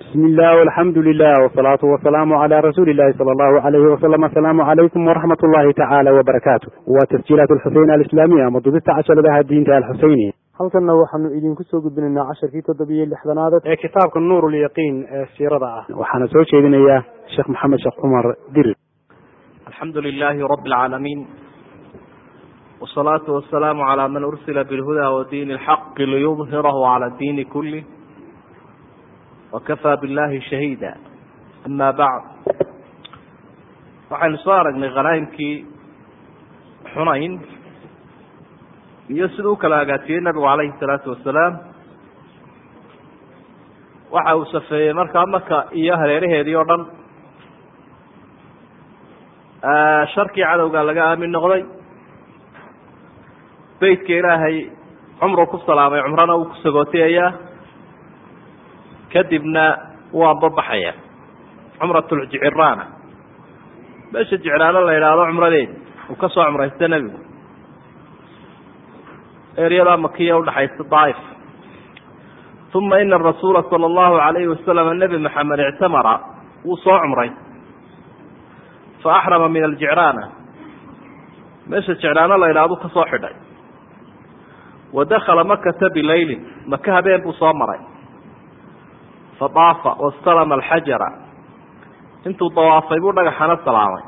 bismi illah alxamdu lilah wsalaatu wasalaamu cala rasuuli illahi sala allahu alayhi wasalam asalaamu calaykum waraxmat ullahi tacaala wabarakaatu waa tasjiilaat alxuseyn alislaamiya ama dubista casharadaha diinta alxuseyni halkanna waxaanu idinku soo gudbinaynaa casharkii toddobiyo lixdanaad. Ee kitaabka nuur lyaqiin ee siirada ah. Waxaana soo jeedinayaa sheekh maxamed sheekh cumar dirir alxamdu lilahi rabi اlcaalamiin wsalaatu wasalaamu calaa man ursila bilhuda wadiin اlxaqi liyudhirahu cala diini kulih wakafaa billahi shahiida ama bacd waxaynu soo aragnay khanaa'imkii xunayn iyo siduu u kala hagaajiyey nabigu calayhi salaatu wasalaam. Waxa uu safeeyey markaa maka iyo hareeraheedii oo dhan sharkii cadowga laga aamin noqday. Beytka ilaahay cumru ku salaamay cumrana uu ku sagootayayaa kadibna waa babaxaya cumratljiciraana meesha jicraano la yidhaahdo cumradeedi uu ka soo cumraysta nebigu. Eryadaa makiya udhaxaysa daaif uma ina rasuula sala allahu alayhi wasalam nebi maxamed ictamara wuu soo cumray. Fa axrama min aljicraana meesha jicraano la yidhahdu ka soo xidhay. Wa dakala makata bilaylin maka habeen buu soo maray fa daafa wastalama alxajara. Intuu dawaafay buu dhagaxana salaamay.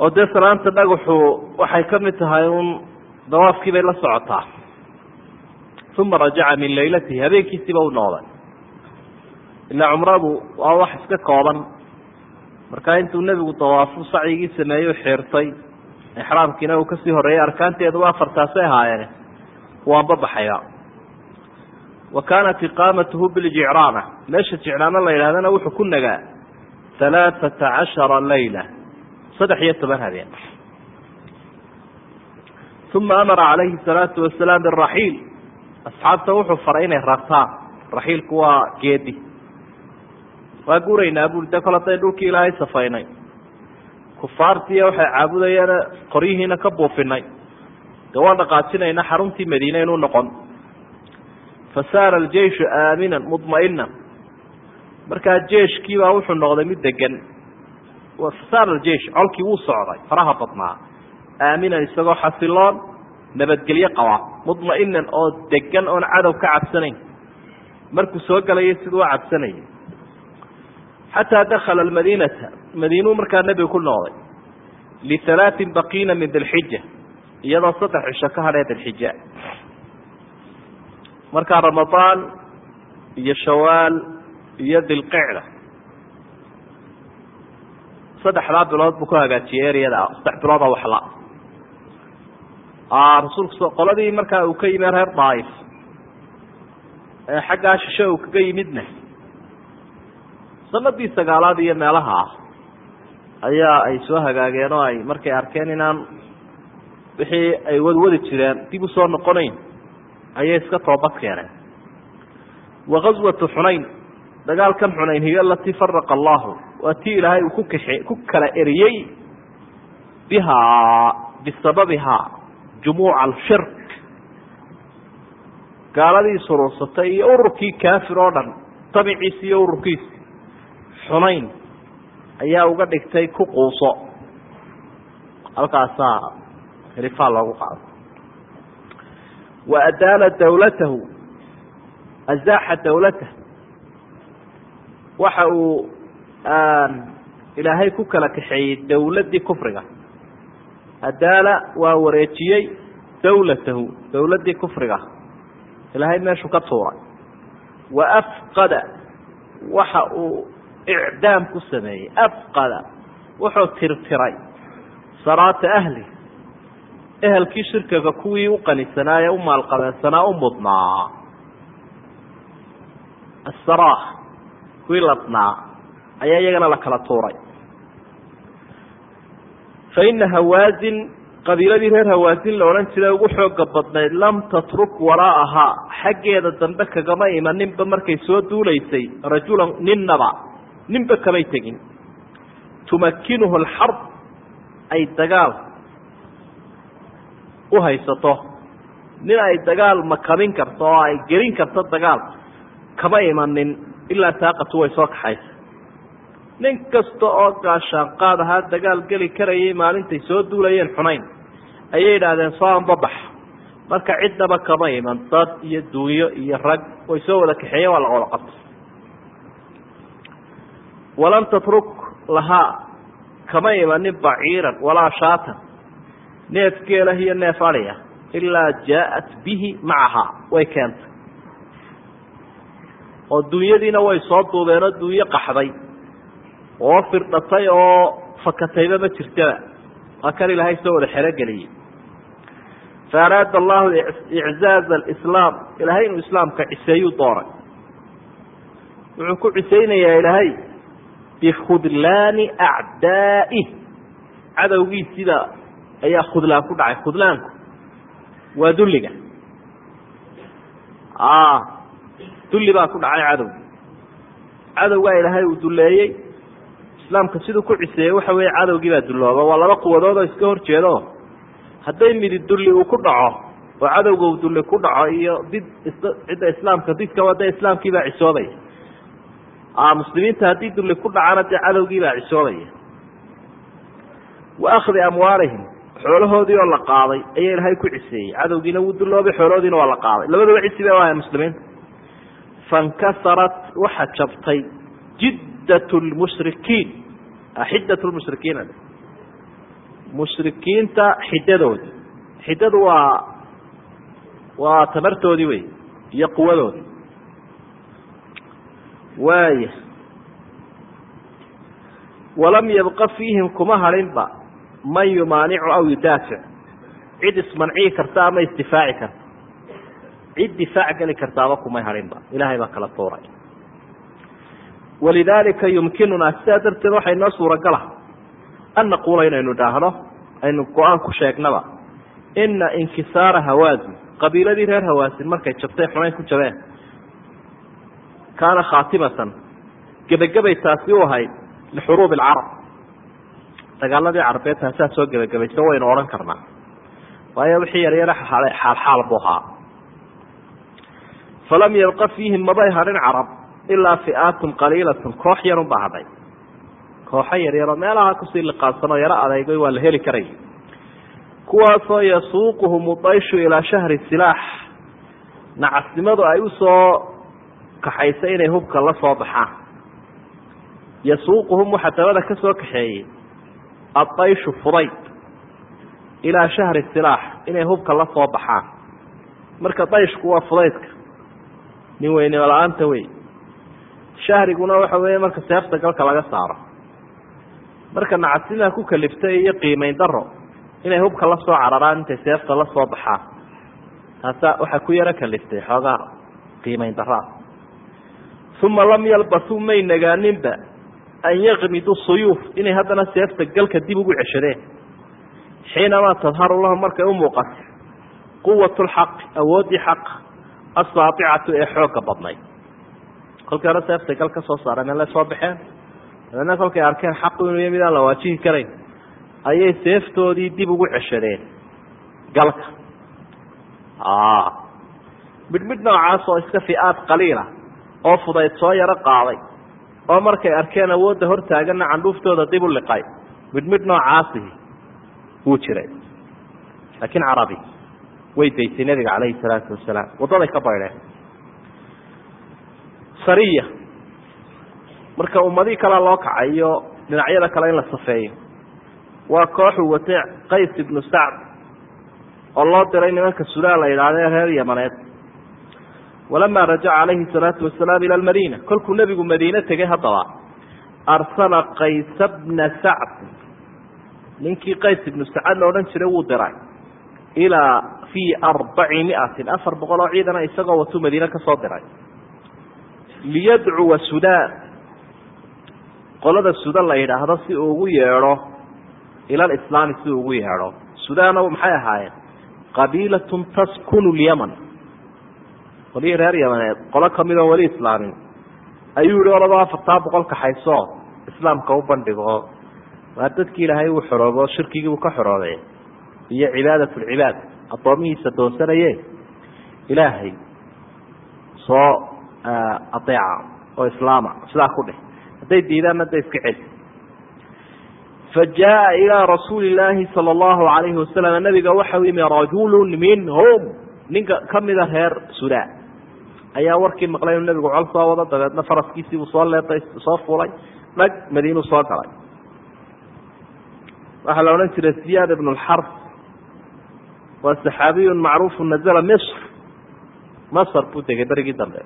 Oo dee salaanta dhagaxu waxay ka mid tahay un dawaafkii bay la socotaa. Uma rajaca min laylatihi habeenkiisiiba u noqday ilaa cumradu waa wax iska kooban. Markaa intuu nebigu dawaafu sacyigii sameeyey xeertay exraamkiina uu ka sii horreeyey arkaanteeduba afartaasay ahaayeen waanba baxaya wa kaanat iqaamatuhu biljicraana meesha jicraano la yidhahdana wuxuu ku nagaa halaaثata cashara layla saddex iyo toban habeen. Uma amara calayhi salaatu wasalaam biraxiil asxaabta wuxuu faray inay rartaan raxiilku waa geedi. Waa guuraynaa buli de kol haddayn dhulkii ilaahay safaynay. Kufaartiiya waxay caabudayeen qoryihiina ka buufinay. Dee waan dhaqaajinayna xaruntii madiine inuu noqon fasaara aljeishu aaminan mudma'inan markaa jeeshkiibaa wuxuu noqday mid degan fasaara aljeish colkii wuu socday faraha badnaa. Aaminan isagoo xasiloon nabadgelyo qaba mudma'inan oo degan oon cadow ka cabsanayn. Markuu soo galayay siduu u xataa dakala almadiinata madiinuu markaa nebigu ku noqday. Lihalaatin baqiina min dilxija iyadoo saddex cisho ka hadhee dilxija markaa ramadaan iyo shawaal iyo dilqicda saddexdaa bilood buu ku hagaajiyey eryada saddex bilooda waxla rasuulku qoladii markaa uu ka yimi reer daaif ee xaggaa shishe uu kaga yimidna sanadii sagaalaad iyo meelaha ah ayaa ay soo hagaageen oo ay markay arkeen inaan wixii ay wadwadi jireen dib u soo noqonayn ayay iska toobad keeneen wa gaswatu xunayn dagaalkan xunayn hiyo alatii faraqa allahu waa tii ilaahay uu ku kaxe ku kala eriyey bihaa bisababihaa jumuuca alshirk gaaladii suruursatay iyo ururkii kaafir oo dhan tabiciisi iyo ururkiisi xunayn ayaa uga dhigtay ku quuso. Halkaasaa rifaa loogu qaado wa adaala dawlatahu azaaxa dawlatah waxa uu ilaahay ku kala kaxeeyey dawladdii kufriga adaala waa wareejiyey dawlatahu dawladdii kufriga ilaahay meeshuu ka tuuray wa afqada waxa uu icdaam ku sameeyey afqada wuxuu tirtiray saraata ahli ehelkii shirkiga kuwii u qanisanaa ee u maalqabeensanaa u mudnaa. Asaraah kuwii ladnaa ayaa iyagana la kala tuuray. Fa ina hawaasin qabiiladii reer hawaasin la odhan jiray ugu xooga badnayd lam tatruk waraa'ahaa xaggeeda dambe kagama imaninba markay soo duulaysay rajulan ninnaba ninba kamay tegin. Tumakinuhu alxarb ay dagaal u haysato nin ay dagaal makamin karto oo ay gelin karto dagaal kama imanin ilaa saaqatu way soo kaxaysa. Nin kasta oo gaashaan qaad ahaa dagaal geli karayay maalintay soo duulayeen xunayn ayay yidhaahdeen soo anbabax. Marka ciddaba kama iman dad iyo duunyo iyo rag way soo wada kaxeeyeen waa la wada qabtay. Walam tatruk lahaa kama imanin baciiran walaa shaatan neef geelah iyo neef adhiya ilaa jaaءat bihi macahaa way keentay. Oo duunyadiina way soo duubeen oo duunyo qaxday. Oo firdhatay oo fakatayba ma jirtaba. Waa kan ilaahay soo wada xerogeliyey faaraada allahu iczaaz alislaam. Ilaahay inuu islaamka ciseeyuu doonay wuxuu ku cisaynayaa ilaahay bikhudlaani acdaa'ih cadowgiisida ayaa khudlaan ku dhacay. Khudlaanku waa dulliga. Dulli baa ku dhacay cadowgi cadowgaa ilaahay uu duleeyey islaamka siduu ku ciseeyey waxa weeye cadowgii baa dullooba. Waa laba quwadood oo iska hor jeedo. Hadday midi dulli uu ku dhaco oo cadowga uu dulli ku dhaco iyo did cidda islaamka didka wada islaamkii baa cisoobaya muslimiinta haddii dulli ku dhacana dee cadowgii baa cisoobaya wa akhdi amwaalihim xoolahoodii oo la qaaday ayaa ilaahay ku ciseeyey cadowgiina wuu dulloobay xoolahoodiina waa la qaaday. Labadaba cisi bay ahayn muslimiinta fankasarat waxa jabtay jiddat lmushrikiin xiddat lmushrikiin mushrikiinta xiddadoodii. Xiddadu waa waa tamartoodii wey iyo quwadoodii. Waaya walam yabqa fiihim kuma harinba man yumaanicu aw yudaafic cid ismancii karta ama isdifaaci karta. Cid difaac geli kartaaba kumay harinba. Ilaahay baa kala tuuray walidaalika yumkinunaa sidaa darteed waxay noo suuragala an naquula inaynu idhaahno aynu go'aan ku sheegnaba. Ina inkisaara hawaasin qabiiladii reer hawaasin markay jabtay xunayn ku jabeen. Kaana khaatimatan gebagabay taasi u ahayd lixuruubi alcarab dagaaladii carbeed taasaa soo gebagabaysa waynu odhan karnaa. Waayo wixii yaryara xaalxaal buu ahaa. Falam yabqa fiihim mabay hadhin carab ilaa fi'aatun qaliilatun koox yarun baa hadhay kooxo yaryaroo meelaha ku sii liqaansanoo yaro adeegay waa la heli karaya kuwaasoo yasuuquhum udayshu ilaa shahri silaax nacasnimadu ay u soo kaxaysa inay hubka la soo baxaan. Yasuuquhum waxaa dabada ka soo kaxeeyey addayshu fudayd ilaa shahri silaax inay hubka la soo baxaan marka dayshku waa fudaydka nin weynimo la'aanta wey shahriguna waxa weeye marka seefta galka laga saaro marka nacasnimaa ku kaliftay iyo qiimayn daro inay hubka la soo cararaan intay seefta la soo baxaan taasaa waxaa ku yaro kaliftay xoogaa qiimayn daraa uma lam yalbasuu may nagaaninba an yakmidu suyuuf inay haddana seefta galka dib ugu ceshadeen xiinamaa tadharu lahum markay u muuqato. Quwat lxaqi awooddii xaqa asaaicatu ee xoogga badnayd. Kolkii hore seeftay gal ka soo saareen ele soo baxeen. Dabeedna kolkay arkeen xaqu inuu midaan la waajihi karayn. Ayay seeftoodii dib ugu ceshadeen galka. Midhmidh noocaas oo iska fi'aad qaliila oo fudayd soo yaro qaaday oo markay arkeen awoodda hortaaganna candhuuftooda dib u liqay. Midhmidh noocaasi wuu jiray. Laakiin carabi way daysay nebiga calayhi salaatu wasalaam waddaday ka baydheen. Sariya. Marka ummadihii kalea loo kacay iyo dhinacyada kale in la safeeyo. Waa kooxuu watay qays ibnu sacd oo loo diray nimanka sudaa la yidhahdee reer yamaneed walamaa rajaca calayhi salaatu wasalaam ila almadiina kolkuu nebigu madiine tegay haddaba arsala qaysa bna sacd ninkii qays ibnu sacad la odhan jiray wuu diray ilaa fii arbaci miatin afar boqol oo ciidana isagoo watuu madiine ka diray liyadcuwa sudaan qolada sudan la yidhaahdo si uu ugu yeedho ila alislaami si uu ugu yeedho sudaano maxay ahaayeen qabiilatun taskunu lyaman qolihii reer yamaneed qolo ka mid oo weli islaamin. Ayuu yihi olaba afartaa boqol kaxayso islaamka u bandhigo. Waa dadkii ilaahay uu xoroobo shirkigiibuu ka xoroobay. Iyo cibaadat lcibaad addoomihiisa doonsanaye ilaahay soo adeeca oo islaama sidaa ku dheh. Hadday diidaanna da iska celi. Fa jaaa ilaa rasuuli illaahi sala allahu alayhi wasalam nabiga waxa u yimi rajulun minhum. Ninka kamida reer sudaa ayaa warkii maqlay inuu nabigu col soo wado dabeedna faraskiisii buu soo leetay soo fulay dhag madiinuu soo galay. Waxaa la odhan jiray ziyaad ibnu lxarf waa saxaabiyun macruufu nazla misr. Masr buu degay berigii dambe.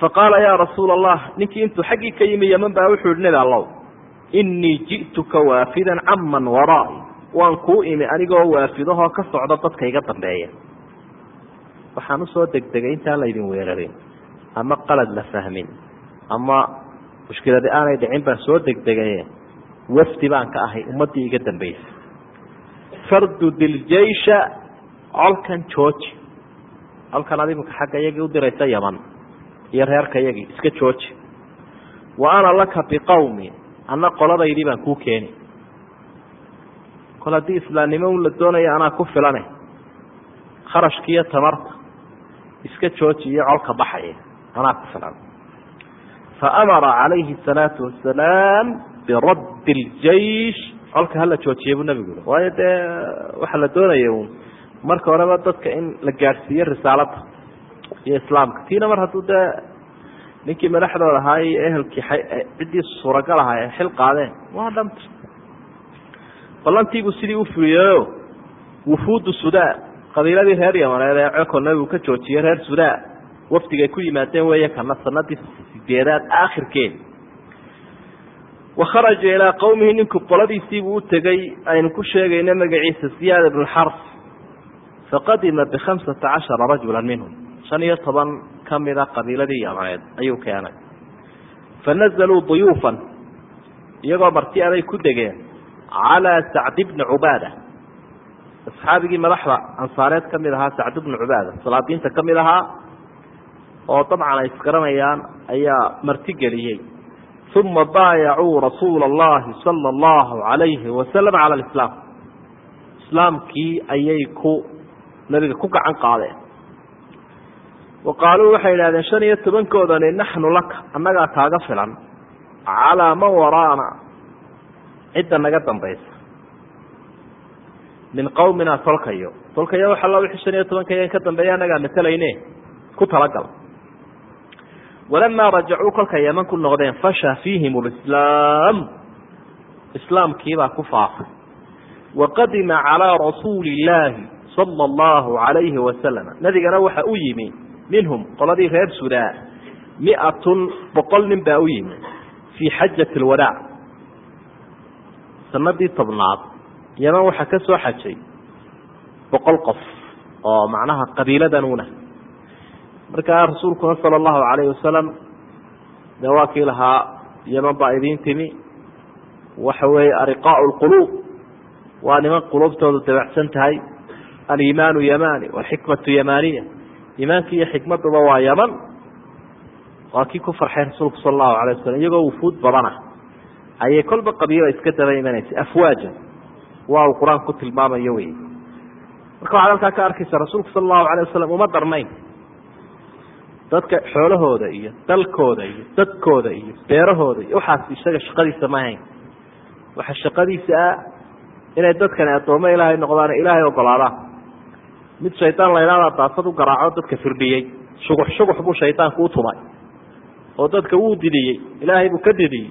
Faqaala yaa rasuula allah ninkii intuu xaggii ka yimi yeman baa wuxuu yihi nebi allow inii ji'tuka waafidan caman waraa'i. Waan kuu imi anigoo waafidahoo ka socda dadka iga dambeeya waxaan u soo degdegay intaan laydin weerarin ama qalad la fahmin ama mushkiladi aanay dhicin baan soo degdegaye wafdi baan ka ahay ummaddii iga dambeysay fardud iljeysha colkan jooji. Colkan ad iminka xagga iyagii u yaman iyo reerka yagii iska jooji. Wa ana laka biqawmi anna qoladaydii baan kuu keeni. Kol haddii islaamnimo un la doonayo anaa ku filane kharashki iyo tamarta iska joojiyo colka baxaya. Anaa ku filan. Faamara calayhi salaatu wasalaam birabbi ljeish colka hala joojiyay buu nabigu yii waayo dee waxaa la doonaya un marka horeba dadka in la gaadhsiiyo risaalada iyo islaamka. Tiina mar hadduu dee ninkii madaxdooda ahaa iyo ehelkii eh, ciddii suuragal ahaa ee xil qaadeen waa dhan ballantiibuu sidii u fuliyao wufuudu sudan qabiiladii reer yamaneed ee ceko nabigu ka joojiyey reer sudaa wafdigay ku yimaadeen weeye kana sanadii sideedaad aakhirkeeda wa kharaja ilaa qowmihi ninku qoladiisiibuu u tegey aynu ku sheegayna magaciisa ziyaad ibn xarf faqadima bikhamsata cashara rajula minhum. Shan iyo toban kamida qabiiladii yamaneed ayuu keenay. Fanazaluu duyuufan iyagoo marti aday ku degeen calaa sacd bni cubaada asxaabigii madaxda ansaareed ka mid ahaa sacd bnu cubaada salaadiinta ka mid ahaa oo dabcan ay isgaranayaan ayaa martigeliyey uma baayacuu rasuula allahi sala allahu alayhi wasalam cala alislaam. Islaamkii ayay ku nabiga ku gacan qaadeen. Wa qaaluu waxay idhahdeen shan iyo tobankoodani naxnu laka annagaa kaaga filan calaa man waraana cidda naga dambaysa min qowmina tolkayo. Tolkayo waxa la wixii shan iyo tobankayan ka dambeeya annagaa matalayne ku talagal. Walamaa rajacuu kolkay yeman ku noqdeen fasha fiihim lislaam islaamkiibaa ku faafay. Waqadima calaa rasuuli illaahi sala allahu alayhi wasalam nabigana waxa u yimi minhum qoladii reer sudaa miatun boqol nin baa u yimi fii xajati alwadaac sanadii tobnaad yeman waxaa ka soo xajay boqol qof oo macnaha qabiiladanuna markaa rasuulkuna sala allahu calayhi wasalam dee waa kii lahaa yeman baa idiin timi waxa weeye ariqaau lquluub waa niman quluubtoodu dabacsan tahay aliimaanu yamani walxikmatu yamaniya iimaanki iyo xikmaduba waa yaman. Waa kii ku farxay rasuulku sala allahu alay wasalam iyagoo wufuud badana. Ayay kolba qabiila iska daba imanaysay afwaajan waa uu qur'aanku ku tilmaamayo wey marka waxaad halkaa ka arkaysa rasuulku sala allahu alay wasalam uma darnayn. Dadka xoolahooda iyo dalkooda iyo dadkooda iyo beerahooda iyo waxaas isaga shaqadiisa ma ahayn. Waxa shaqadiisa ah inay dadkani addoommo ilaahay noqdaan ilaahay ogolaadaan mid shaydaan la ydhahdaa daasad u garaaco dadka firdhiyey. Shugux shugux buu shaydaanku u tumay. Oo dadka wuu didiyey ilaahay buu ka didiyey.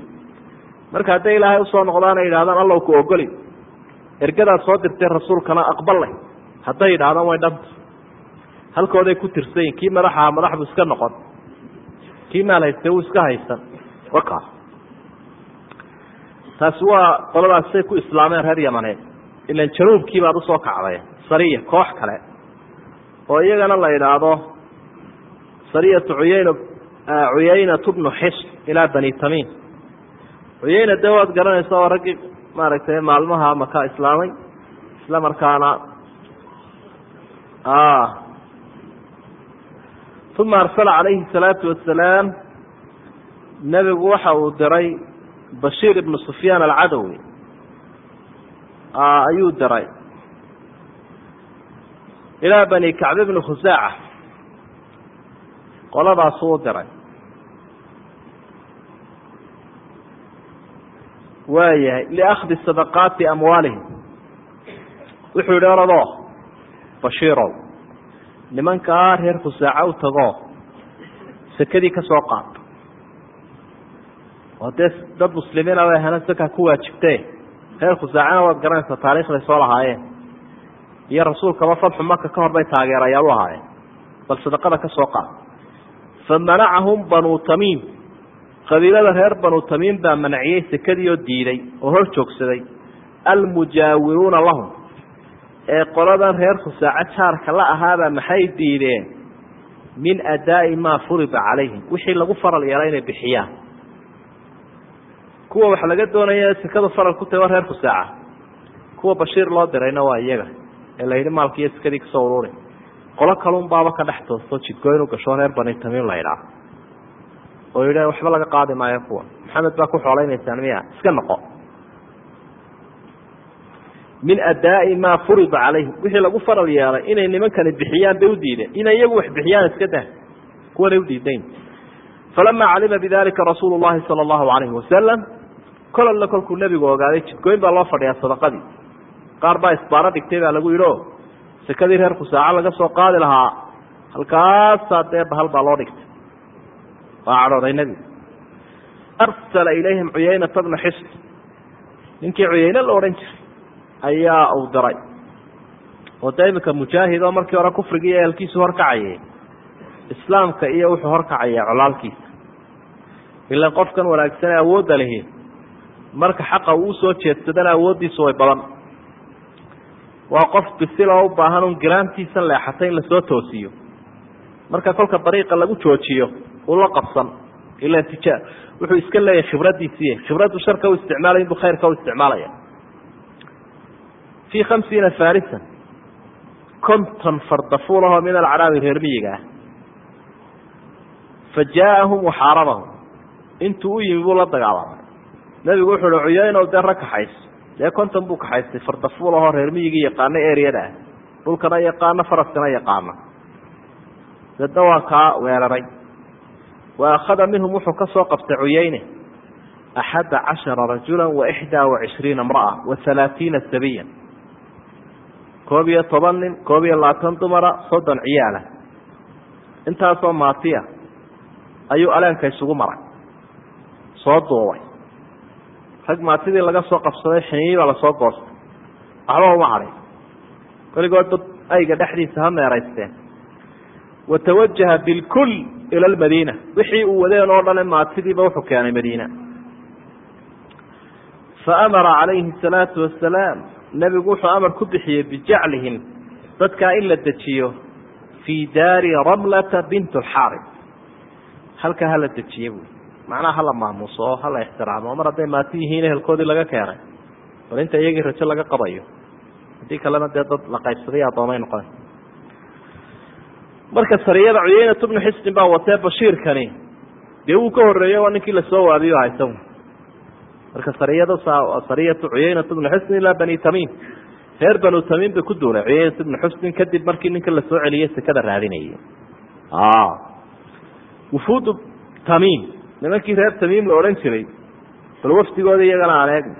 Marka hadday ilaahay u soo noqdaan ay yidhahdaan allow ku ogoli ergadaad soo dirtay rasuulkana aqballeh hadday yidhahdaan way dhanta halkooday ku tirsayin kii madaxaha madaxbu iska noqon. Kii maal hayste wuu iska haysan wakaas taasi waa qoladaas say ku islaameen reer yamaneed ilan januubkii baad u soo kacday sariya koox kale. Oo iyagana la idhaahdo sariyatu cuyayn cuyaynatu bnu xis ilaa bani tamiim. Cuyayna de waad garanaysa oo raggii maaragtay maalmaha maka islaamay isla markaana uma arsala calayhi salaatu wasalaam nebigu waxa uu diray bashiir ibnu sufyaan alcadawi. Ayuu diray. Ilaa bani kacb bni khusaaca qoladaasuu diray waayahay liakhdi sadaqaati amwaalihim. Wuxuu yihi oradoo bashiirow nimankaa reer khusaaca u tagoo sekadii ka soo qaata oo dee dad muslimiina way hana saka ku waajibte. Reer khusaacana waad garanaysaa taariikhday soo lahaayeen. Iyo rasuulkaba fadxu maka ka hor bay taageerayaal u ahaayeen bal sadaqada ka soo qaata fa manacahum banuu tamiim qabiilada reer banu tamiim baa manaciyey sekadii oo diiday oo hor joogsaday. Almujaawiruuna lahum. Ee qoladan reer khusaaco jaarka la ahaabaa maxay diideen? Min adaa'i maa furida calayhim. Wixii lagu faral yeelay inay bixiyaan. Kuwa waxa laga doonaya sekadu faral ku tahy waa reer khusaaca. Kuwa bashiir loo dirayna waa iyaga. Ee la yidhi maalki iyo sekadii ka soo ururi qolo kalun baaba ka dhex toosto jidgooyn u gasho reer bani tamiim la ydhaah oo yidha waxba laga qaadi maayo kuwa. Maxamed baa ku xooleynaysaan miya iska noqo. Min adaa'i maa furida calayhim. Wixii lagu faral yeelay inay nimankani bixiyaan bay udiideen inay iyagu wax bixiyaan iska dah kuwanay udiidayn falamaa calima bidalika rasuulu llahi sala allahu alayhi wasalam kol kolkuu nebigu ogaaday jidgooyn baa loo fadhiyaa sadaqadii. Qaar baa isbaaro dhigtay baa lagu yidhi o sekadii reer khusaaco laga soo qaadi lahaa halkaasaa dee bahal baa loo dhigtay waa cadhooday nebigu arsala ilayhim cuyaynata bna xisn ninkii cuyayne la odhan jiray ayaa uu diray oo de iminka mujaahid oo markii hore kufrigii iyo ehelkiisu horkacayay islaamka iyo wuxuu horkacaya colaalkiisa ilan qofkan wanaagsan ee awoodda lihi marka xaqa uu u soo jeedsadana awooddiisu way badan. Waa qof bisil oo u baahan un giraantiisan leexatay in la soo toosiyo. Marka kolka dariiqa lagu joojiyo ula qabsan ila tija wuxuu iska leeyahay khibraddiisiiy khibraddu sharka u isticmaalaya inbuu khayrka u isticmaalaya. Fii khamsiina farisan konton fardafuulahoo min alcaraabi reer miyiga ah. Fa jaaahum waxaarabahum intuu u yimi buu la dagaalamay. Nebigu wuxuu uhi cuyaynow dee rag kaxayso dee konton buu kaxaystay fardafuulahoo reer miyigii yaqaano eriyada ah. Dhulkana yaqaano faraskana yaqaano. Dadna waa kaa weeraray wa akhada minhum wuxuu ka soo qabtay cuyayne axadda cashara rajula wa ixdaa wa cishriina imra'a wa halaatiina sabiya koob iyo toban nin koob iyo labaatan dumara soddon ciyaala intaasoo maatiya ayuu aleenka isugu maray soo duubay rag maatidii laga soo qabsaday xiniyi baa la soo goostay waxba uma hadhin koligoodba ayga dhexdiisa ha meeraysteen wa tawajaha bilkul ila almadiina wixii uu wadeen oo dhane maatidiiba wuxuu keenay madiina fa amara calayhi asalaatu wasalaam nebigu wuxuu amar ku bixiyey bijaclihim dadkaa in la dejiyo fii daari ramlata bint alxaarib halkaa hala dejiye buui macnaha hala maamuuso oo hala ixtiraamo mar hadday maati yihiin ehelkoodii laga keenay bal inta iyagii rajo laga qabayo haddii kalena dee dad la qaybsaday addoomay noqona marka sariyada cuyeynat bnu xisnin baa watee bashiirkani. Dee wuu ka horreeyey waa ninkii la soo waabiyo haysa marka sariyada sariyatu cuyeynat bnu xusnin ilaa bani tamiim reer banu tamiim bay ku duulay. Cuyeynat bnu xusnin kadib markii ninka la soo celiyey sekada raadinayay. Wufuudu tamiim nimankii reer tamiim la odhan jiray bal wafdigooda iyagana aan eegno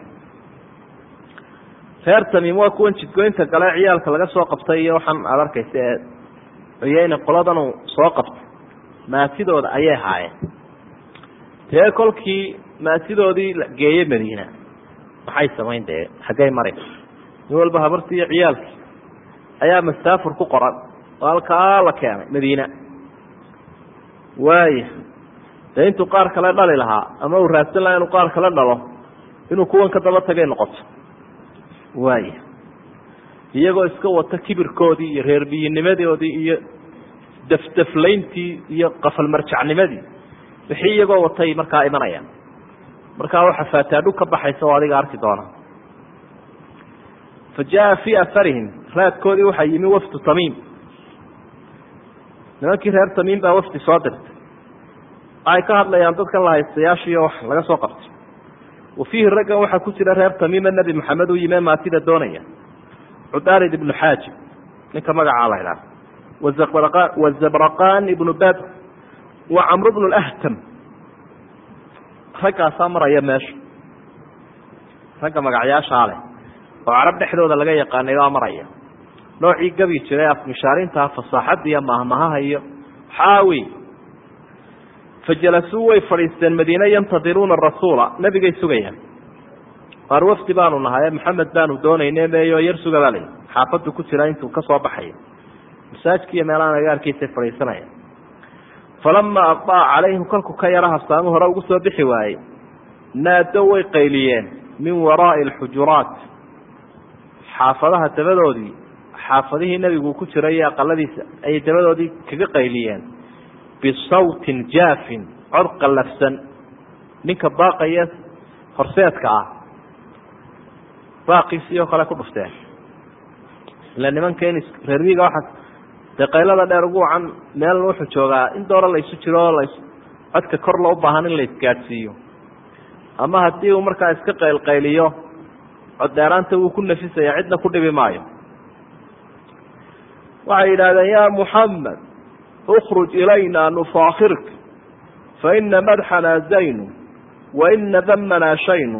reer tamiim waa kuwan jidgoynta gale ciyaalka laga soo qabtay iyo waxaan aada arkaysa cuyeyne qoladanu soo qabtay. Maatidooda ayay haayeen. Tee kolkii maatidoodii geeye madiina. Maxay samayn dee xaggay mari nin walba habartii iyo ciyaalkii. Ayaa masaafur ku qoran oo halkaa la keenay madiina. Waaya dee intuu qaar kale dhali lahaa ama uu raadsan lahaa inuu qaar kale dhalo inuu kuwan ka daba tagay noqoto. Waaya iyagoo iska wata kibirkoodii iyo reerbiyinimadoodii iyo dafdaflayntii iyo qafalmarjacnimadii wixii iyagoo watay markaa imanayaan. Markaa waxa faataadhu ka baxaysa oo adiga arki doona. Fa jaa fii afarihim raadkoodii waxaa yimi wafdu tamiim. Nimankii reer tamiim baa wafdi soo dirtay. Waxay ka hadlayaan dadkan lahaystayaashiiyo wax laga soo qabtay wa fiihi raggan waxaa ku jira reer tamiima nebi maxamed uu yime maatida doonaya cudaarid ibnu xaajib ninka magacaa la ydhaha wazabraqan ibnu badr wa camru bnu lahtam raggaasaa maraya meesha. Ragga magacyaashaa leh. Oo carab dhexdooda laga yaqaanay maraya. Noocii gabi jiray afmishaarinta fasaaxadda iyo mahmahaha iyo xaawi. Fajalasuu way fadhiisteen madiine yantadiruuna rasuula. Nebigay sugayaan waar wafdi baanu nahay maxamed baanu doonayne meeyo yar suga baa layi xaafadu ku jira intuu ka soo baxayo masaajki iyo meelaha agaarkiisay fadhiisanaya falamaa aqdaca calayhim kolku ka yara habsaamu hore ugu soo bixi waayey. Naado way qayliyeen min waraa'i alxujuraat. Xaafadaha dabadoodii xaafadihii nebigu ku jiray iyo aqaladiisa ayay dabadoodii kaga qayliyeen. Bisawtin jaafin cod qallafsan ninka baaqaya horseedka ah baaqiisii oo kale ku dhufteen ila nimankan reermiiga waxa dee qaylada dheer ugu wacan meel wuxuu joogaa in dooro laysu jiro oo las codka kor loo baahan in la isgaadhsiiyo. Ama haddii uu markaa iska qaylqayliyo coddheeraanta wuu ku nafisaya cidna ku dhibi maayo. Waxay yidhahdeen ya muxamed ukruj ilayna nufaakirk faina madxana zaynu wa ina damana shaynu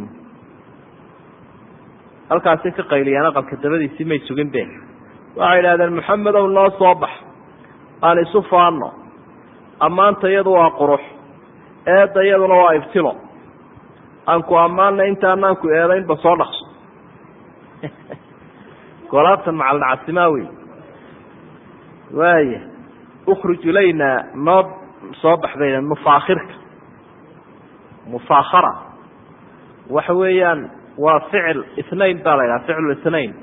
halkaasay ka qayliyeen aqalka dabadiisii may sugin be waxay idhahdeen maxamedow noo soo bax. Aan isu faano ammaanta iyadu waa qurux. Eedda iyaduna waa ibtilo. Aan ku ammaana intaanaan ku eedaynba soo dhaqso. Golaabtan macalnacasimaa wey waaya ukruj ilayna noo soo baxday mufaakhirka. Mufaakhara. Waxa weeyaan waa ficil ithnain baa la yidhaha ficlu ithnain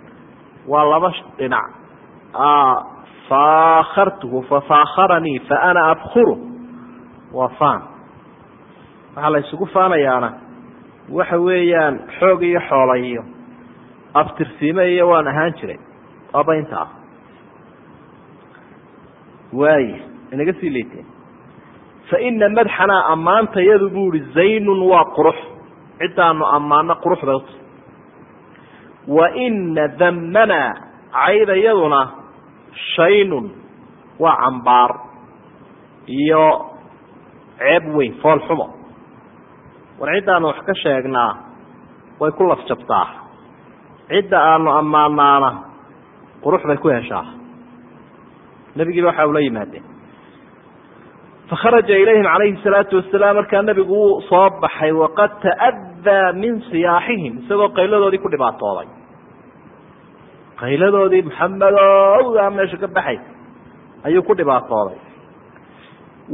waa laba dhinac. Faakhartuhu fafaakharanii fa ana abkuru waa faan. Waxaa la isugu faanayaana waxa weeyaan xoog iyo xoola iyo abtirsiime iyo waan ahaan jiray waaba inta ah. Waaya inaga sii leyteen fa ina madxanaa ammaanta yadu buu ihi zaynun waa qurux ciddaanu ammaano qurux bay uta wa ina damanaa cayda yaduna shaynun waa cambaar iyo ceeb weyn fool xumo. War ciddaanu wax ka sheegnaa way ku lafjabtaa. Cidda aanu ammaanaana qurux bay ku heshaa. Nebigiiba waxa ula yimaadeen fakharaja ilayhim calayhi salaatu wasalaam markaa nebigu wuu soo baxay waqad ta'adaa min siyaaxihim isagoo qayladoodii ku dhibaatooday qayladoodii maxamedowdaa meesha ka baxay ayuu ku dhibaatooday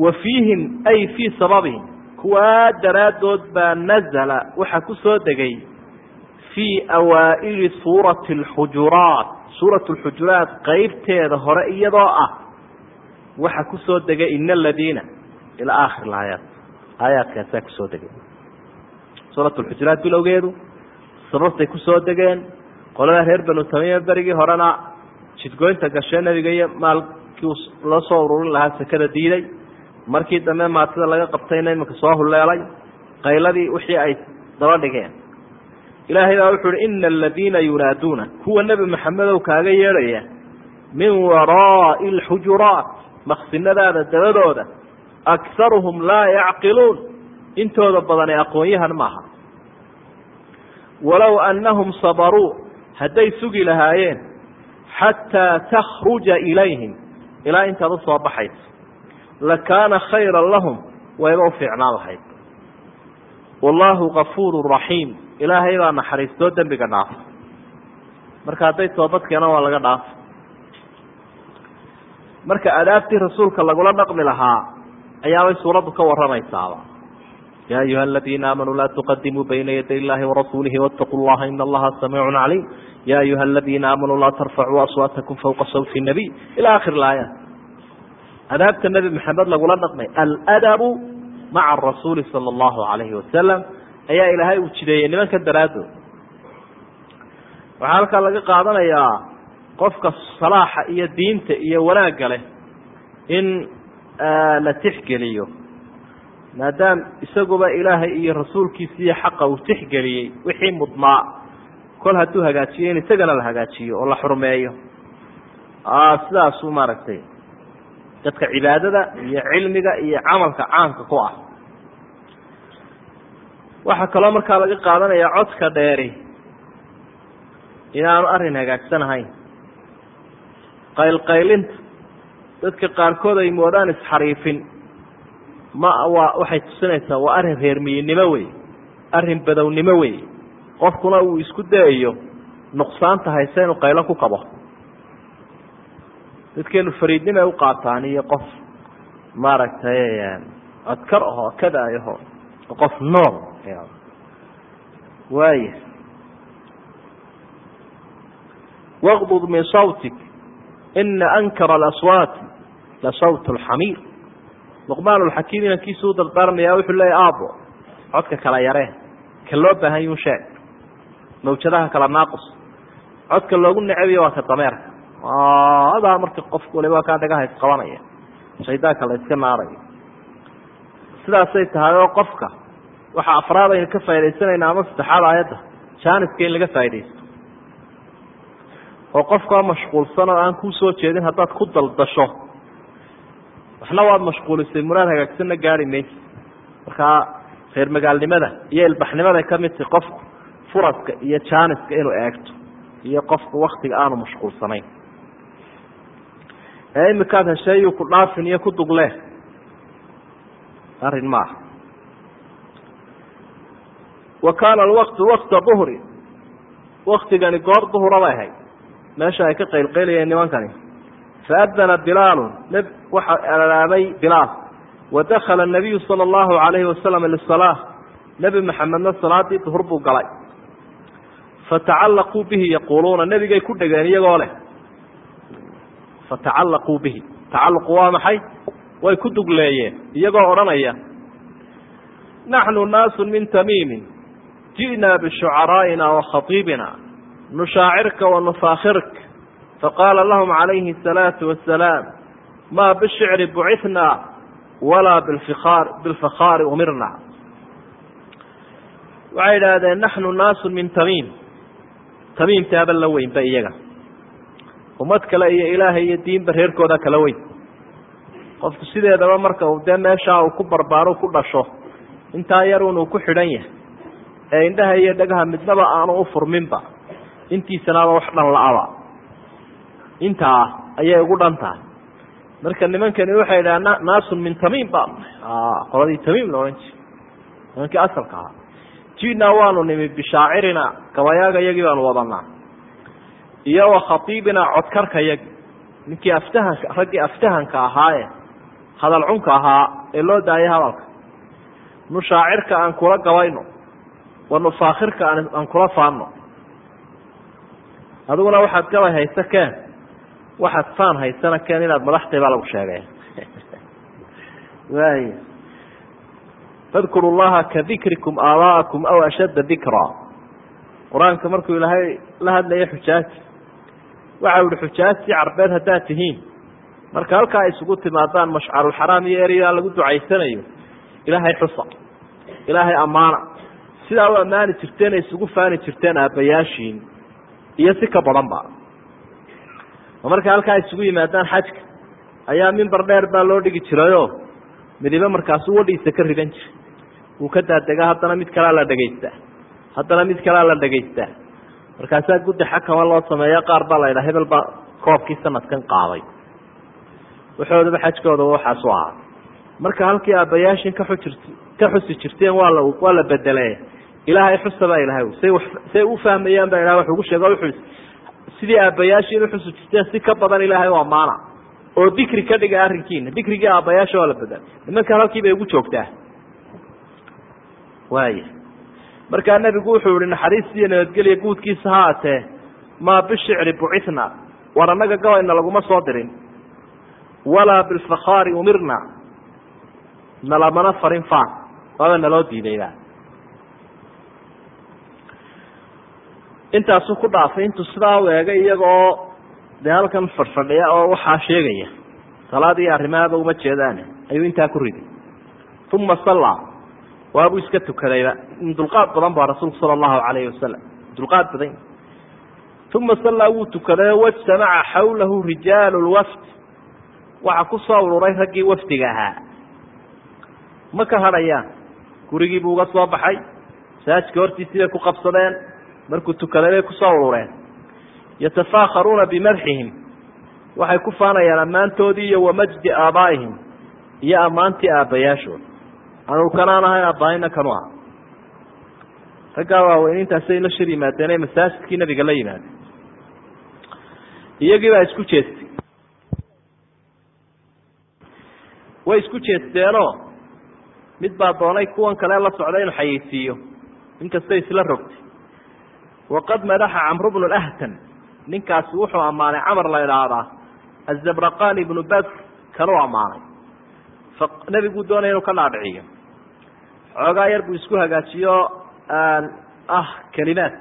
wa fiihim ay fii sababihim kuwaa daraaddood baa nazala waxaa ku degay fii awaa'ili suurati alxujuraat suurat alxujuraat qeybteeda hore iyadoo ah waxaa ku soo degay ina aladiina ilaa aakhir laayaat aayaadkaasaa ku soo degay. Suurat alxujuraat bilowgeedu sababtay ku soo degeen qolada reer banu tamiima berigii horena jidgoynta gashee nebiga iyo maalkii loo soo ururin lahaa sekada diiday. Markii dambe maatida laga qabtayna iminka soo huleelay qayladii wixii ay daba dhigeen. Ilaahay baa wuxu uhi ina aladiina yunaaduuna kuwa nebi maxamedow kaaga yeedhaya min waraa'i alxujuraat maqsinadaada dabadooda akharuhum laa yacqiluun. Intooda badani aqoon-yahan maaha. Walow annahum sabaruu hadday sugi lahaayeen xataa takhruja ilayhim ilaa intaad u soo baxayso lakaana khayra lahum wayba u fiicnaan lahayd. Wallaahu kafuuru raxiim. Ilaahay baa naxariistoo dembiga dhaafa marka hadday toobad keenaan waa laga dhaafa marka adaabtii rasuulka lagula dhaqmi lahaa ayaabay suuraddu ka warramaysaaba. Ya ayuha aladiina aamanuu laa tuqadimuu bayna yaday illahi warasuulihi waataquu llaha ina allaha samiicun caliim ya ayuha aladiina aamanuu laa tarfacuu aswaatakum fawqa sawti nabiy. Ila akhir laayaat adaabta nebi maxamed lagula dhaqmay aladabu maca arasuuli sala allahu calayhi wasalam ayaa ilaahay uu jideeyey nimanka daraaddood. Waxaa halkaa laga qaadanayaa qofka salaaxa iyo diinta iyo wanaagga leh in la tixgeliyo. Maadaam isaguba ilaahay iyo rasuulkiisiiyo xaqa uu tixgeliyey wixii mudnaa kol hadduu hagaajiyo in isagana la hagaajiyo oo la xurmeeyo. Sidaasuu maaragtay dadka cibaadada iyo cilmiga iyo camalka caamka ku ah. Waxaa kaloo markaa laga qaadanaya codka dheeri inaanu arrin hagaagsan ahayn qaylqaylinta. Dadka qaarkood ay moodaan isxariifin. Ma waa waxay tusinaysaa waa arrin reermiyinimo wey arrin badownimo wey qofkuna uu isku dayayo nuqsaanta hayse inuu qaylo ku kabo dadkeenu fariidnimay u qaataan iyo qof maaragtay adkar ahoo kadaayaho qof nool waaya waqdud min sawtik ina ankara alaswaat la sawt alxamiir luqmaan lxakiim inankiisuu dardaarmaya wuxuu leeya aabo codka kala yaree ka loo baahan yun sheeg mawjadaha kala naaqus codka loogu necabiyo waa ka dameerka adaa marka qofku waliba kaa dhagaha isqabanaya shaydaanka la iska naarayo sidaasay tahay oo qofka waxaa afraad aynu ka faaidaysanayna ama saddexaad aayadda jaaniska in laga faaidaysto oo qofkaa mashquulsan oo aan kuu soo jeedin haddaad ku daldasho. Waxna waad mashquulisay muraad hagaagsanna gaari maysa markaa reer magaalnimada iyo ilbaxnimaday ka mid tahay qofku furaska iyo jaaniska inuu eegto iyo qofku waktiga aanu mashquulsanayn. Ee imikaad hesheeyuu ku dhaafin iyo ku dugle arrin maaha. Wa kaana alwaqtu wakta duhri. Waktigani goor duhura bay ahayd meesha ay ka qaylqaylayeen nimankani. Faadana bilaalu waxa alaabay bilaal. Wadakala nabiyu sala allahu alayhi wasalam lisalaa nebi maxamedna salaadii duhur buu galay. Fatacallaquu bihi yaquuluuna nebigay ku dhegeen iyagoo leh. Fatacallaquu bihi. Tacalluqu waa maxay? Way ku dugleeyeen iyagoo odhanaya naxnu naasu min tamiimin ji'naa bishucaraa'ina wa khatiibina nushaacirka wa nufaakhirk faqaala lahum calayhi asalaatu wassalaam maa bishicri bucithnaa walaa bilfakhaari umirna. Waxay idhaahdeen naxnu naasu min tamiim. Tamiimtaaba la weynba iyaga. Ummad kale iyo ilaahay iyo diinba reerkooda kala weyn. Qofku sideedaba marka uu dee meeshaa uu ku barbaaro ku dhasho intaa yarun uu ku xidhan yahay ee indhaha iyo dhagaha midnaba aanu u furminba intiisanaaba wax dhan la-aba intaa ayay ugu dhan tahay. Marka nimankani waxay idhaha naasun min tamiim baa qoladii tamiim la odhan jira nimankii asalka ahaa. Jinaa waanu nimi bishaacirina gabayaaga yagii baanu wadanaa iyo wa khatiibina codkarka yagi ninkii aftahanka raggii aftahanka ahaaye hadal cunka ahaa ee loo daayay hadalka. Nushaacirka aan kula gabayno wa nufaakhirka aan kula faanno adiguna waxaad gabay haysa keen waxaad faan haysana keen inaad madaxtay baa lagu sheegay waay fadkuru llaha ka dikrikum aabaa'akum aw ashadda dikraa qur'aanka markuu ilaahay la hadlaya xujaaji waxa uhi xujaajtii carbeed haddaad tihiin. Marka halkaa isugu timaadaan mashcarulxaraam iyo eryaa lagu ducaysanayo. Ilaahay xusa. Ilaahay ammaana. Sidaa u ammaani jirteen isugu faani jirteen aabbayaashiin iyo si ka badan ba. Oo marka halkaa isugu yimaadaan xajka ayaa mimbar dheer baa loo dhigi jirayoo midibe markaasu wadhiisa ka ridan jiray wuu ka daadega haddana mid kalea la dhegaystaa haddana mid kalea la dhegaystaa markaasaa guddi xakama loo sameeya qaar baa la ydhaha hebel baa koobkii sanadkan qaaday waxoodaba xajkooda waxaasu ahaa. Marka halkii aabbayaashin ka xujir ka xusi jirteen waa la waa la bedele ilaahay xusa baa ilahay say say u fahmayaan baa ilahay wax ugu sheego wuxuu sidii aabbayaashiin uxusi jirteen si ka badan ilaahay waa maana oo dikri ka dhiga arrinkiina dikrigii aabbayaasha waa la bedel. Nimankan halkii bay ugu joogtaa. Waaya markaa nebigu wuxuu yihi naxariis iyo nabadgelya guudkiisa ha atee maa bishicri bucitna war annaga gabayna laguma soo dirin. Walaa bilfakhaari umirna nalamana farin faan. Waaba naloo diidayba intaasuu ku dhaafay intuu sidaa u eegay iyagoo dee halkan fadhfadhiya oo waxaa sheegaya salaad iyo arrimahaba uma jeedaane ayuu intaa ku riday. Uma sallaa waabuu iska tukadayba dulqaad badan baa rasuulku sala allahu calayhi wasalam dulqaad badan. Uma sallaa wuu tukaday wajtamaca xawlahu rijaalu lwafd waxa ku soo ururay raggii wafdiga ahaa. Ma ka hadhayaan gurigii buu uga soo baxay masaajidka hortiisii bay ku qabsadeen markuu tukaday bay ku soo urureen. Yatafaakharuuna bimadxihim. Waxay ku faanayaan ammaantoodii iyo wamajdi aabaa'ihim iyo ammaantii aabbayaashooda anugu kanaan ahay aabbaahayna kanu ah raggaa waaweynintaasay la shir yimaadeen ee masaajidkii nabiga la yimaadeen iyagii baa isku jeestay. Way isku jeesteenoo mid baa doonay kuwan kale la socda inuu xayeysiiyo. Inkastay isla rogtay waqad madaxa camru bnu ahtan ninkaasi wuxuu ammaanay camar la idhaahdaa azabraqan ibnu badr kanuu ammaanay nebiguu doonaya inuu ka dhaadhiciyo xoogaa yar buu isku hagaajiyo ah kelimaad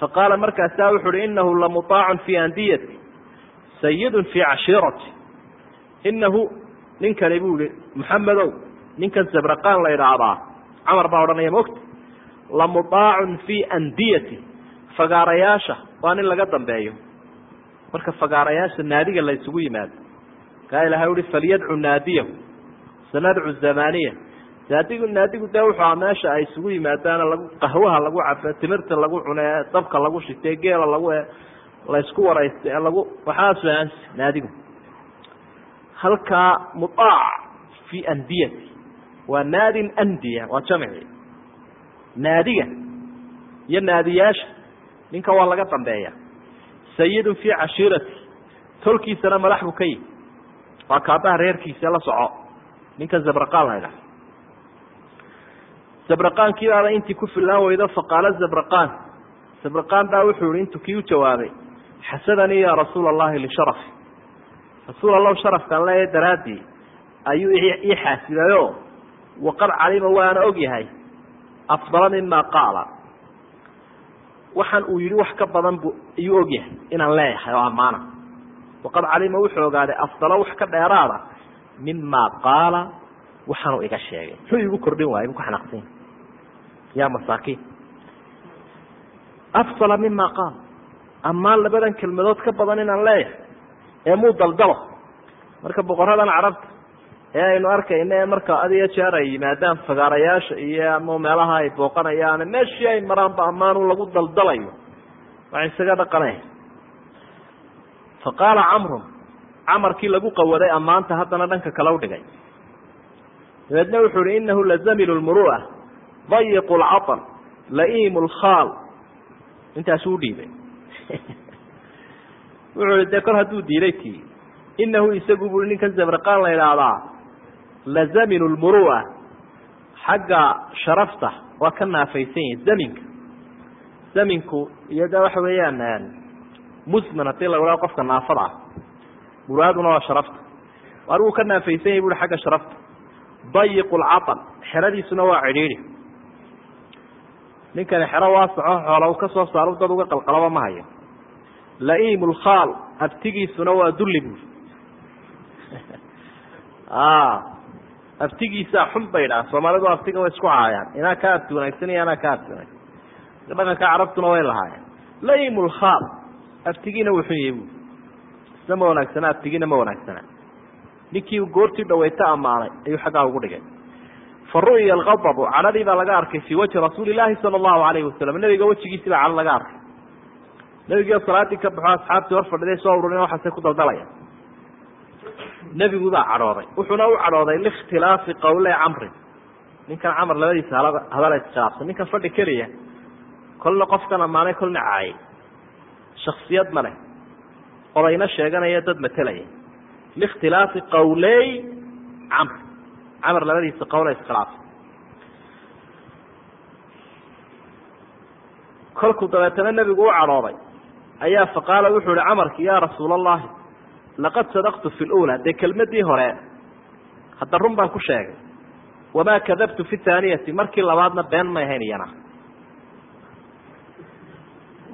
faqaala markaasaa wuxu uhi inahu lamuطaacun fii andiyati sayidun fii cashiirati inahu ninkani buu yihi maxamedow ninkan zabraqan la idhaahdaa camar baa odhanaya mogta lamuطaacun fii andiyati fagaarayaasha waa nin laga dambeeyo. Marka fagaarayaasha naadiga la yimaado kaa ilahay uhi falyadcu naadiyahu sanadcu zamaniya naadigu naadigu dee wuxuu a meesha ay isugu yimaadaan lagu qahwaha lagu cabo timirta lagu cune dabka lagu shitee geela lagu laysku waraysta lagu waxaas naadigu. Halkaa muaac fi andiyati waa naadin andiya waa jamci. Naadiga iyo naadiyaasha ninka waa laga dambeeya. Sayidun fii cashiirati tolkiisana madax buu ka yihi waa kaabaha reerkiisa la soco. Ninka zabraqaan la ydhaha zabraqaankii baaba intii ku fillaan weydo faqaala zabraqaan. Zabraqaan baa wuxuu yihi intuu kii u jawaabay xasadanii ya rasuula allahi lisharafi rasuul allahu sharafkaan leeya daraaddii ayuu ii xaasidayo waqad calima waana og yahay afdala mima qaala waxaan uu yihi wax ka badan bu ayuu og yahay inaan leeyahay oo ammaana. Waqad calima wuxuu ogaaday afdalo wax ka dheeraada mima qaala waxaanuu iga sheegay. Muxuu igu kordhin waayay bu ku xanaaqsanya ya masaakiin. Afdala mima qaal ammaan labadan kelmadood ka badan inaan leeyahay ee muu daldalo. Marka boqoradan carabta ee aynu arkayna ee marka had iyo jeer ay yimaadaan fagaarayaasha iyo ama meelaha ay booqanayaan meeshii ay maraanba ammaanu lagu daldalayo. Wax isaga dhaqanay. Fa qaala camrun camarkii lagu qawaday ammaanta haddana dhanka kale udhigay dabeedna wuxuu ihi inahu lazamilu lmuru'a dayiqu lcaطr laimu lkhaal intaasuu udhiibay wuxuu ihi dee kor hadduu diiday tii inahu isagu bui ninkan zabraqaan la idhaahdaa lazaminu lmuru'a xagga sharafta waa ka naafaysan yihiin zaminka. Zaminku iyo de waxa weeyaan musman haddii la idhaho qofka naafada ah. Muraaduna waa sharafta. Wuu ka naafaysan yahi bui xagga sharafta. Dayiqu lcaطal xeradiisuna waa cidhiidhi. Ninkani xero waa soco xoola u ka soo dad uga qalqalaba ma hayo. Laimu lkhaal abtigiisuna waa dulli buuri abtigiisaa xun bay dhaha soomaalidu abtiga way isku caayaan. Inaa ka abti wanaagsan iyo anaa ka abti wanaagsan. Dhaqanka carabtuna way lahaayeen. Laimu lkhaal abtigiina wuu xun yahay buuri isna ma wanaagsana abtigiina ma wanaagsana. Ninkii goortii dhaweyta ammaanay ayuu xaggaa ugu dhigay. Fa ru'ya alqadabu cadhadii baa laga arkay fii wajhi rasuuli llaahi sala allahu alayhi wasalam nebiga wejigiisii baa cadho laga arkay. Nebigio salaadii ka baxo asxaabtii hor fadhiday soo ururin waxaasay ku daldalaya nebigu baa cadhooday wuxuuna u cadhooday liikhtilaafi qawle camrin ninkan camar labadiisa hadala iskhilaafsan ninkan fadhi keliya kolna qofkan ammaanay kolna caayay shaksiyad ma leh. Odayna sheeganaya dad matelaya liikhtilaafi qawley camr. Camar labadiisa qawle iskhilaafsan kolkuu dabeetana nebigu u cadhooday ayaa faqaala wuxuu ihi camarki ya rasuula allahi laqad sadaqtu fi lula dee kelmadii hore hadda run baan ku sheegay wamaa kadabtu fi thaaniyati markii labaadna been may ahayn iyana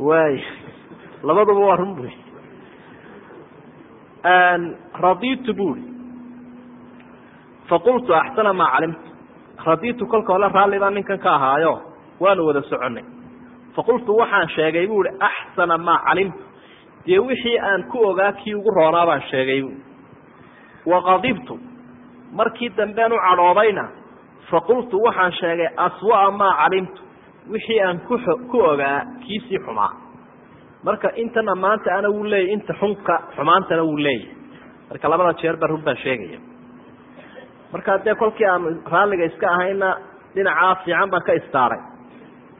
waay labaduba waa run bui raditu buri faqultu axsana maa calimtu raditu kolka hole raalli baan ninkan ka ahaayo waanu wada soconay faqultu waxaan sheegay bu ihi axsana maa calimtu dee wixii aan ku ogaa kii ugu roonaa baan sheegay. Bu waqadibtu markii dambean u cadhoobayna faqultu waxaan sheegay aswa'a maa calimtu. Wixii aan ku ku ogaa kiisii xumaa. Marka intana maanta ana wuu leeyay inta xunka xumaantana wuu leeyahy marka labada jeer ba run baan sheegaya. Marka dee kolkii aan raalliga iska ahayna dhinacaa fiican baan ka istaaray.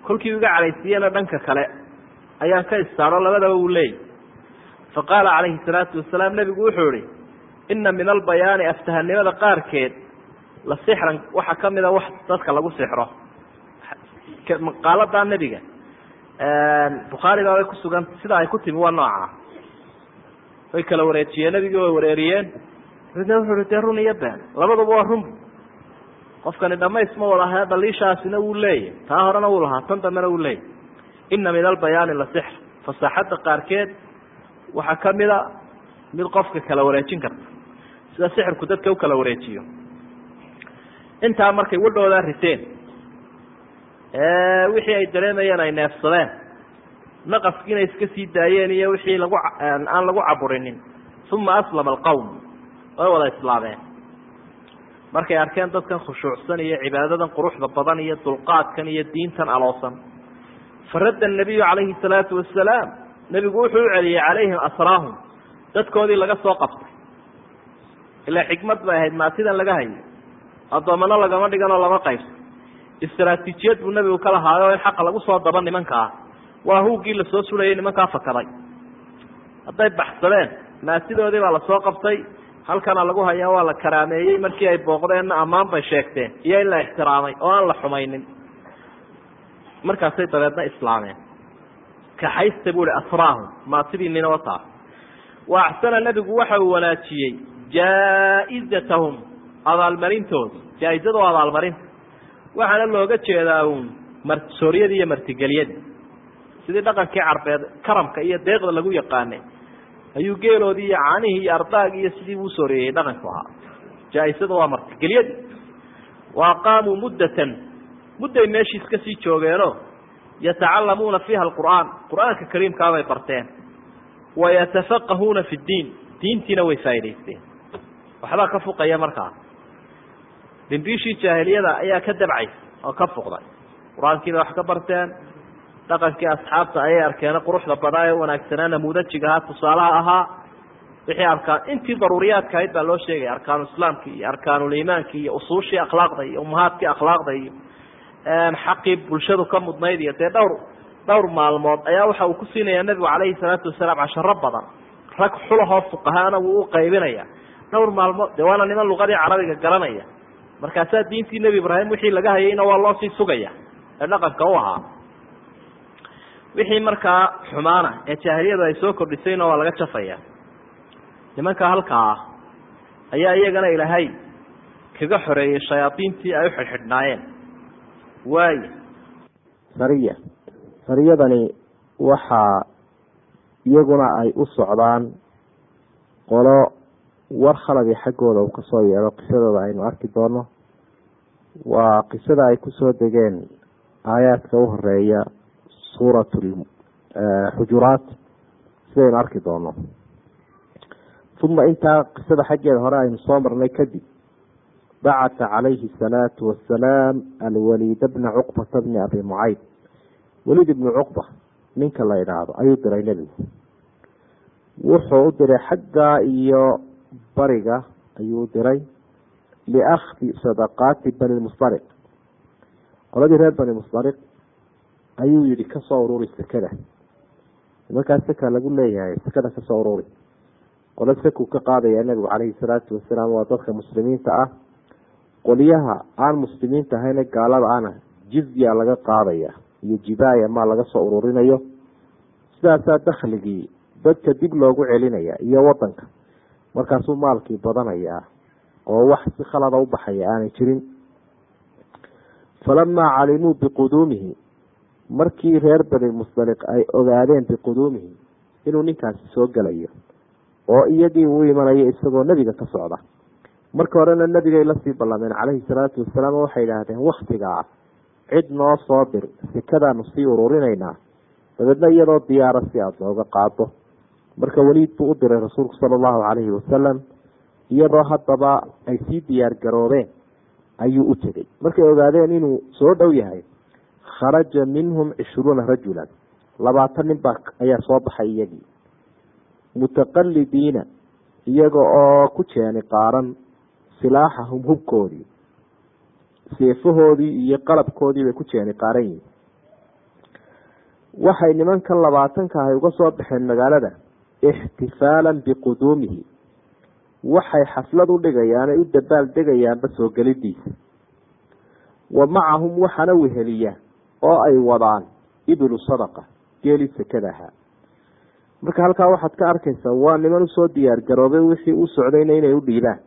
Kolkii iga cadhaysiiyena dhanka kale ayaan ka istaaro labadaba wuu leeyahy fa qaala calayhi salaatu wasalaam nebigu wuxuu ihi ina min albayaani aftahanimada qaarkeed la sixran waxaa kamida wax dadka lagu sixro. Maqaaladaa nebiga. Bukhaari baa way kusugan sida ay ku timi waa nooca. Way kala wareejiyeen nebigii way wareeriyeen. Midna wuxuu hi dee run iyo been labaduba waa run. Qofkani dhamays ma wada ahe dhaliishaasina wuu leeyahy taa horena wuu lahaa tan dambena wuu leeyahy ina min albayaani la sixr. Fasaaxadda qaarkeed waxaa kamida mid qofka kala wareejin karta. Sida sixirku dadka u kala wareejiyo. Intaa markay wadhoodaa riteen wixii ay dareemayeen ay neefsadeen naqaskiina iska sii daayeen iyo wixii lagu aan lagu caburinin uma aslama alqowm way wada islaameen. Markay arkeen dadkan khushuucsan iyo cibaadadan quruxda badan iyo dulqaadkan iyo diintan aloosan. Faradda nabiyu calayhi salaatu wasalaam nebigu wuxuu u celiyey calayhim asraahum dadkoodii laga soo qabtay. Ilaa xikmad bay ahayd maatidan laga hayo addoomano lagama dhiganoo lama qaybso istraatiijiyad buu nebigu ka lahaayo in xaqa lagu soo daba nimankaa. Waa hawgii la soo sulayay nimankaa fakaday. Hadday baxsadeen maatidoodii baa la soo qabtay. Halkana lagu hayaa waa la karaameeyey. Markii ay booqdeenna ammaan bay sheegteen. Iyo in la ixtiraamay oo aan la xumaynin. Markaasay dabeedna islaameen kaxaysta buu ihi asraahum maatidiinina wataa wa axsana nebigu waxa uu wanaajiyey jaa-izatahum abaalmarintoodii jaa-izadu waa abaalmarinta. Waxaana looga jeedaa uun marsooryadii iyo martigelyadii sidii dhaqankii carbeed karamka iyo deeqda lagu yaqaanay ayuu geeloodii iyo caanihii iyo ardaagii iyo sidii uu sooriyeyey dhaqanku ahaa. Jaa-isadu waa martigelyadii wa aqaamuu muddatan mudday meeshiis ka sii joogeenoo yatacalamuuna fiiha alqur'aan. Qur'aanka kariimkaabay barteen. Wa yatafaqahuuna fi ddiin. Diintiina way faa'idaysteen. Waxbaa ka fuqaya markaa. Dhimbiishii jaahiliyada ayaa ka dabcaysa oo ka fuqday. Qur'aankiibay wax ka barteen. Dhaqankii asxaabta ayay arkeeno quruxda badaa ee wanaagsanaa namuudajiga ahaa tusaalaha ahaa. Wixii arkaan intii daruuriyaadka ahayd baa loo sheegaya arkaanu islaamki iyo arkaanuliimaanki iyo usuushii akhlaaqda iyo umahaadkii akhlaaqda iyo xaqii bulshadu ka mudnayd iyo dee dhowr dhowr maalmood ayaa waxa uu ku siinaya nebigu calayhi salaatu wasalaam casharo badan. Rag xulahoo fuqahaana wuu u qaybinaya dhowr maalmood dee waana niman luqadii carabiga garanaya. Markaasaa diintii nebi ibraahim wixii laga hayayna waa loo sii sugaya ee dhaqanka u ahaa. Wixii markaa xumaana ee jaahiliyadu ay soo kordhisayna waa laga jafaya. Nimanka halkaa ah ayaa iyagana ilaahay kaga xoreeyey shayaadiintii ay u xidhxidhnaayeen waayo sariya. Sariyadani waxaa iyaguna ay u socdaan qolo war khaladi xaggooda uu ka soo yeedho. Qisadooda aynu arki doono waa qisada ay ku soo degeen aayaadka u horreeya suurat xujuraat sidaynu arki doono uma intaa qisada xaggeeda hore aynu soo marnay kadib bacata calayhi asalaatu wasalaam alwaliid bna cuqbata bni abi mucayd waliid ibnu cuqba ninka la idhaahdo ayuu diray nebigu wuxuu u diray xaggaa iyo bariga ayuu u diray liakhdi sadaqaati bani musdariq qoladii reer bani musdariq ayuu yihi ka soo ururi sekada nimankaas seka lagu leeyahay sekada ka soo ururi qolo sekuu ka qaadaya nebigu calayhi salaatu wasalaam waa dadka muslimiinta ah qoliyaha aan muslimiinta ahayne gaalada ana jizya laga qaadaya iyo jibaaya maa laga soo ururinayo sidaasaa dakhligii dadka dib loogu celinaya iyo wadanka markaasuu maalkii badanayaa oo wax si khalada u baxaya aanay jirin. Falamaa calimuu biquduumihi markii reer bani musdaliq ay ogaadeen biquduumihi inuu ninkaasi soo gelayo oo iyagii uu imanayo isagoo nebiga ka socda marka horena nebigay la sii ballameen calayhi salaatu wasalaam oo waxay idhaahdeen waktigaa cid noo soo dir sekadaanu sii ururinaynaa. Dabeedna iyadoo diyaara si aada nooga qaado marka weliid buu u diray rasuulku sala allahu calayhi wasalam iyadoo haddaba ay sii diyaar garoobeen ayuu u tegey. Markay ogaadeen inuu soo dhow yahay kharaja minhum cishruuna rajulan. Labaatan nin baa ayaa soo baxay iyagii. Mutaqalidiina iyaga oo ku jeeni qaaran silaaxahum hubkoodii seefahoodii iyo qalabkoodii bay ku jeeni qaaran yihiin waxay nimankan labaatanka ahay uga soo baxeen magaalada ixtifaalan biquduumihi. Waxay xaflad u dhigayaan ay u dabaal degayaanba soo gelidiisa wa macahum waxaana weheliya oo ay wadaan ibilu sadaqa geelii sekada ahaa marka halkaa waxaad ka arkaysaa waa niman u soo diyaar garoobay wixii u socdayna inay u dhiibaan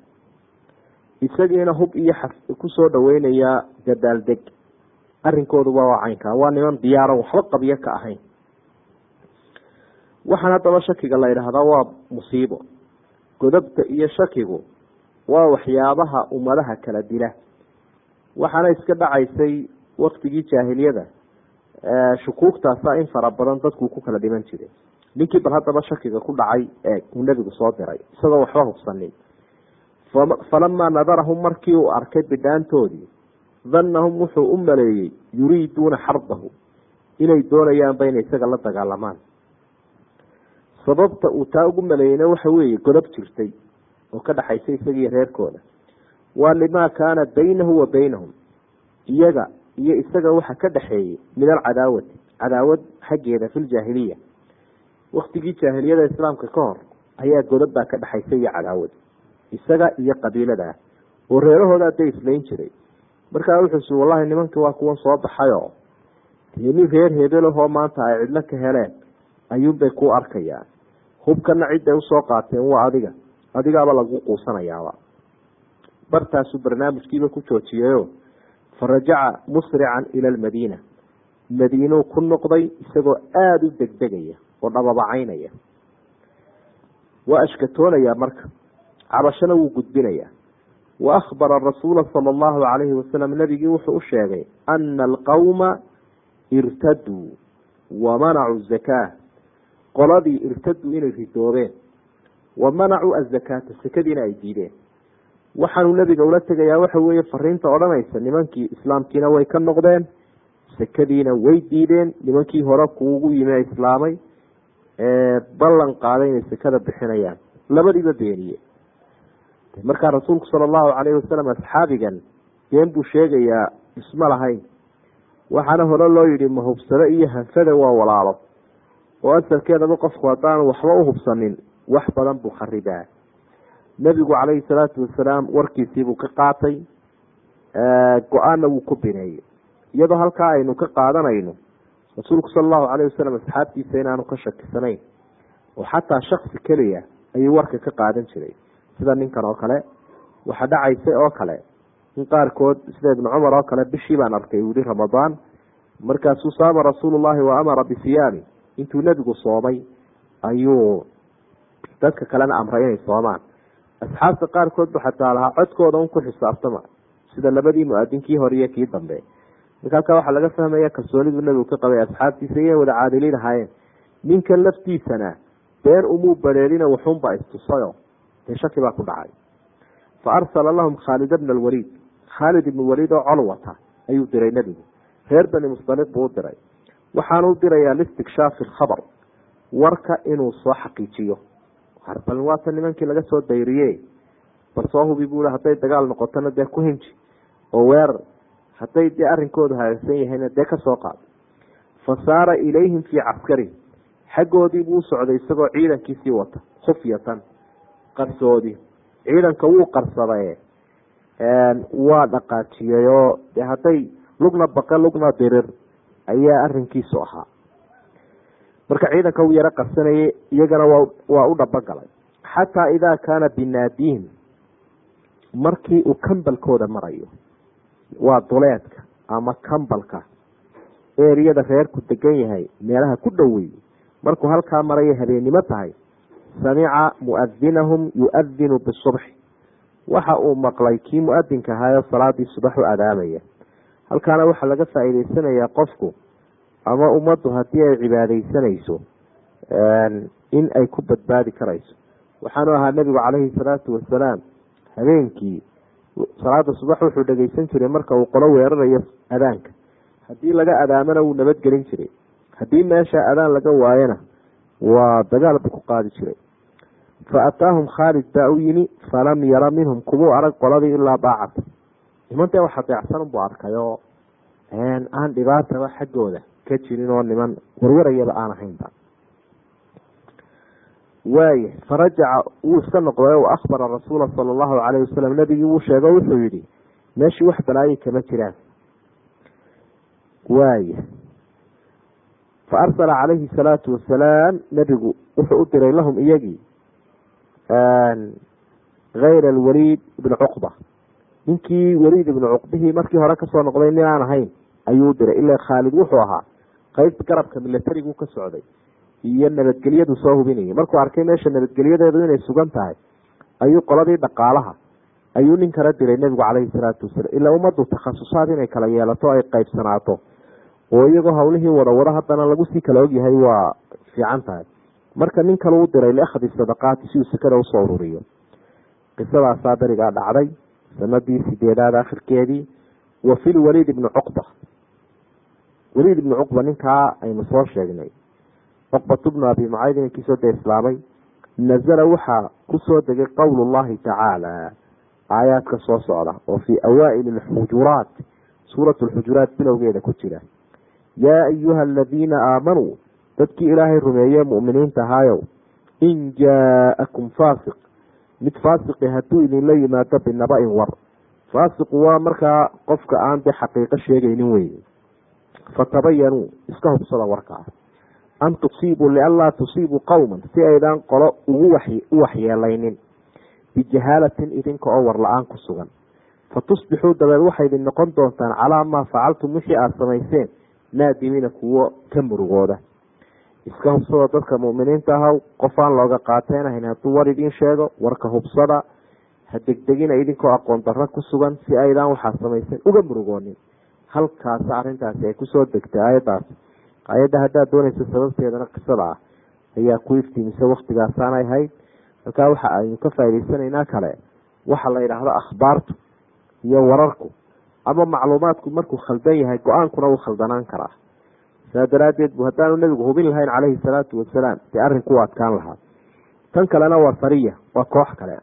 isagiina hub iyo xaf ku soo dhaweynayaa gadaaldeg arrinkooduba waa caynkaa waa niman diyaaran waxba qabyo ka ahayn. Waxaan haddaba shakiga la yidhaahdaa waa musiibo. Godobta iyo shakigu waa waxyaabaha ummadaha kala dila. Waxaana iska dhacaysay waktigii jaahiliyada shukuugtaasa in fara badan dadku ku kala dhiman jiray ninkii bal haddaba shakiga ku dhacay ee uu nebigu soo diray isagoo waxba hubsanin falamaa nadarahum markii uu arkay bidhaantoodii dannahum wuxuu u maleeyey yuriiduuna xardahu inay doonayaanba inay isaga la dagaalamaan. Sababta uu taa ugu maleeyeyna waxa weeye godob jirtay oo ka dhaxaysa isagiiyo reerkooda. Waa limaa kaana baynahu wa baynahum iyaga iyo isaga waxa ka dhexeeyey min alcadaawati cadaawad xaggeeda fi ljaahiliya waktigii jaahiliyada islaamka ka hor ayaa godob baa ka dhexaysa iyo cadaawad isaga iyo qabiilada. Oo reerahooda aday islayn jiray. Markaa wuxuusi wallahi nimanka waa kuwan soo baxayoo. Nin reer hebelahoo maanta ay cidlo ka heleen ayuunbay ku arkayaan. Hubkana cidday u soo qaateen waa adiga adigaaba lagu quusanayaaba. Bartaasuu barnaamijkiiba ku joojiyeyo fa rajaca musrican ila almadiina. Madiinuu ku noqday isagoo aada u degdegaya oo dhababacaynaya waa ashkatoonaya marka cabashana wuu gudbinaya. Wa akhbara rasuula sala allahu calayhi wasalam nabigii wuxuu u sheegay ana alqawma irtaduu wa manacuu zakaa qoladii irtaduu inay ridoobeen wa manacuu azakaata sekadiina ay diideen. Waxaanuu nebiga ula tegayaa waxa weeye fariinta odhanaysa nimankii islaamkiina way ka noqdeen sekadiina way diideen nimankii hore kuugu yimi islaamay ballan qaaday inay sekada bixinayaan. Labadiiba beeniye markaa rasuulku sala allahu calayhi wasalam asxaabigan been buu sheegayaa isma lahayn. Waxaana hore loo yidhi mahubsado iyo hanfada waa walaalo. Oo asalkeedaba qofku haddaanu waxba u hubsanin wax badan buu kharibaa nebigu calayhi salaatu wasalaam warkiisiibuu ka qaatay go'aanna wuu ku bineeyey iyadoo halkaa aynu ka qaadanayno rasuulku sala allahu calayhi wasalam asxaabtiisa inaanu ka shakisanayn. Oo xataa shaksi keliya ayuu warka ka qaadan jiray sida ninkan oo kale waxa dhacaysay oo kale. In qaarkood sida ibnu cumar oo kale bishii baan arkay uu yihi ramadaan. Markaasuu saama rasuulullahi wa amara bisiyaami intuu nebigu soomay ayuu dadka kalena amray inay soomaan. Asxaabta qaarkood bu xataa lahaa codkooda un ku xisaabtama sida labadii mu'adinkii hore iyo kii dambe. Marka halkaa waxaa laga fahmaya kalsoonidu nebigu ka qabay asxaabtiisa iyoy wada caadiliin ahaayeen. Ninkan laftiisana been umuu bareerina wuxuunba istusayo shaki baa ku dhacay. Fa arsala lahum khaalid bna alwaliid khaalid ibnu waliid oo col wata ayuu diray nebigu. Reer bani mustaliq buu u diray waxaanu dirayaa listikshaaf ilkhabar warka inuu soo xaqiijiyo. Bal waata nimankii laga soo dayriye bal soo hubi buu hadday dagaal noqotona dee ku hinji. Oo weerar hadday dee arrinkoodu hagaagsan yahayna dee ka soo qaad. Fa saara ilayhim fii caskari. Xaggoodii buu usocday isagoo ciidankiisii wata khufyatan qarsoodi. Ciidanka wuu qarsadaye waa dhaqaajiyey oo de hadday lugna baqa lugna dirir ayaa arrinkiisu ahaa. Marka ciidanka uu yaro qarsanayay iyagana waa u dhabogalay xataa idaa kaana binaadihim markii uu kambalkooda marayo waa duleedka ama kambalka eriyada reerku degan yahay meelaha ku dhowey markuu halkaa marayo habeennimo tahay samica muadinahum yuadinu bisubxi waxa uu maqlay kii muadinka ahaayo salaadii subax u adaamaya. halkaana waxaa laga faa'iideysanayaa qofku ama ummaddu haddii ay cibaadeysanayso in ay ku badbaadi karayso. waxaanu ahaa nebigu calayhi salaatu wasalaam habeenkii salaada subax wuxuu dhegeysan jiray marka uu qolo weerarayo adaanka. haddii laga adaamana wuu nabadgelin jiray. haddii meesha adaan laga waayana waa dagaal buu ku qaadi jiray. Fa ataahum khaalid baa u yimi falam yara minhum kumuu arag qoladii ilaa daacata niman dee wax adeecsan buu arkay oo aan dhibaataba xaggooda ka jirin oo niman warwarayaba aan ahaynba. Waaya farajaca wuu iska noqday o akhbara rasuula sala allahu calayhi wasalam nabigii wuu sheego wuxuu yihi meeshii wax balaayi kama jiraan. Waaya fa arsala calayhi salaatu wasalaam nebigu wuxuu u diray lahum iyagii hayra alwaliid ibni cuqba ninkii waliid ibnu cuqbihii markii hore ka soo noqday nin aan ahayn ayuu diray ilaa khaalid wuxuu ahaa qeyb garabka milatarigu ka socday iyo nabadgelyadu soo hubinayay markuu arkay meesha nabadgelyadeedu inay sugan tahay ayuu qoladii dhaqaalaha ayuu nin kala diray nebigu caleyhi salaatu wasalaam ilaa ummaddu takhasusaad inay kala yeelato ay qeybsanaato oo iyagoo hawlihii wadawado haddana lagu sii kala ogyahay waa fiican tahay marka nin kale u diray liakhdi sadaqaati si uu sekada u soo ururiyo. Qisadaasaa berigaa dhacday sanadii sideedaad akhirkeedii wa fi lwaliid ibni cuqba. Waliid ibni cuqba ninkaa aynu soo sheegnay. Cuqbatu bnu abi mucayd inankiisoo dee islaamay. Nazala waxaa ku soo degay qowlu llahi tacaala aayaadka soo socda oo fii awaaili alxujuraat suurat lxujuraat bilowgeeda ku jira yaa ayuha aladiina aamanuu dadkii ilaahay rumeeye mu'miniinta ahaayow in jaa-akum faasiq. Mid faasiqi hadduu idinla yimaado binaba-in war. Faasiqu waa markaa qofka aan de xaqiiqo sheegaynin wey fatabayanuu iska hubsada warkaa an tusiibuu lianlaa tusiibuu qowman si aydaan qolo ugu u waxyeelaynin bijahaalatin idinka oo war la'aan ku sugan. Fa tusbixuu dabeed waxay idin noqon doontaan calaa maa facaltum wixii aada samayseen naadimiina kuwo ka murugooda iska hubsada dadka mu'miniinta ahaw qof aan looga qaateynahayn hadduu war idiin sheego warka hubsada ha degdegina idinkoo aqoon darro ku sugan si aydaan waxaa samayseen uga murugoonin. Halkaasa arrintaasi ay ku soo degtay aayaddaas. Aayadda haddaad doonaysa sababteedana qisada ah ayaa ku iftiimisa waktigaasaanay ahayd halkaa waxa aynu ka faa'idaysanaynaa kale waxa la yidhaahdo akhbaartu iyo wararku ama macluumaadku markuu khaldan yahay go'aankuna wuu khaldanaan karaa. Saa daraaddeed bu haddaanu nebigu hubin lahayn caleyhi salaatu wasalaam dee arrinku u adkaan lahaa. Tan kalena waa sariya waa koox kale.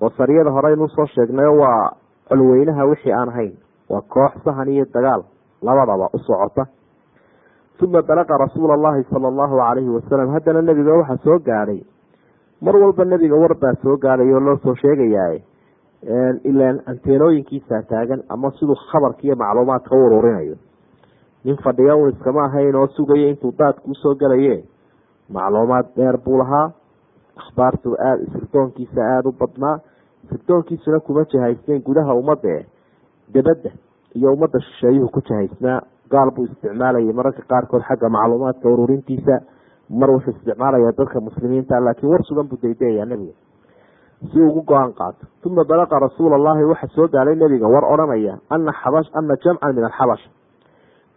Oo sariyada horeynuu soo sheegnayo waa colweynaha wixii aan ahayn waa koox sahan iyo dagaal labadaba u socota uma balaqa rasuula allahi sala allahu calayhi wasalam haddana nebiga waxaa soo gaadhay mar walba nebiga war baa soo gaadhay oo loo soo sheegayaa ilaan anteenooyinkiisaa taagan ama siduu khabarka iyo macluumaadka u ururinayo nin fadhiya un iskama ahayn oo sugaya intuu daadku u soo galaye. Macluumaad dheer buu lahaa. Akhbaartu aada sirdoonkiisa aada u badnaa. Sirdoonkiisuna kuma jahaysnayn gudaha ummadda debadda iyo ummadda shisheeyuhu ku jahaysnaa. Gaal buu isticmaalayay mararka qaarkood xagga macluumaadka ururintiisa. Mar wuxuu isticmaalaya dadka muslimiinta laakiin war sugan buu daydayayaa nebiga si ugu go'aan qaato. Uma balaqa rasuula allahi waxa soo gaadhay nebiga war odhanaya ana ana jamcan min alxabash.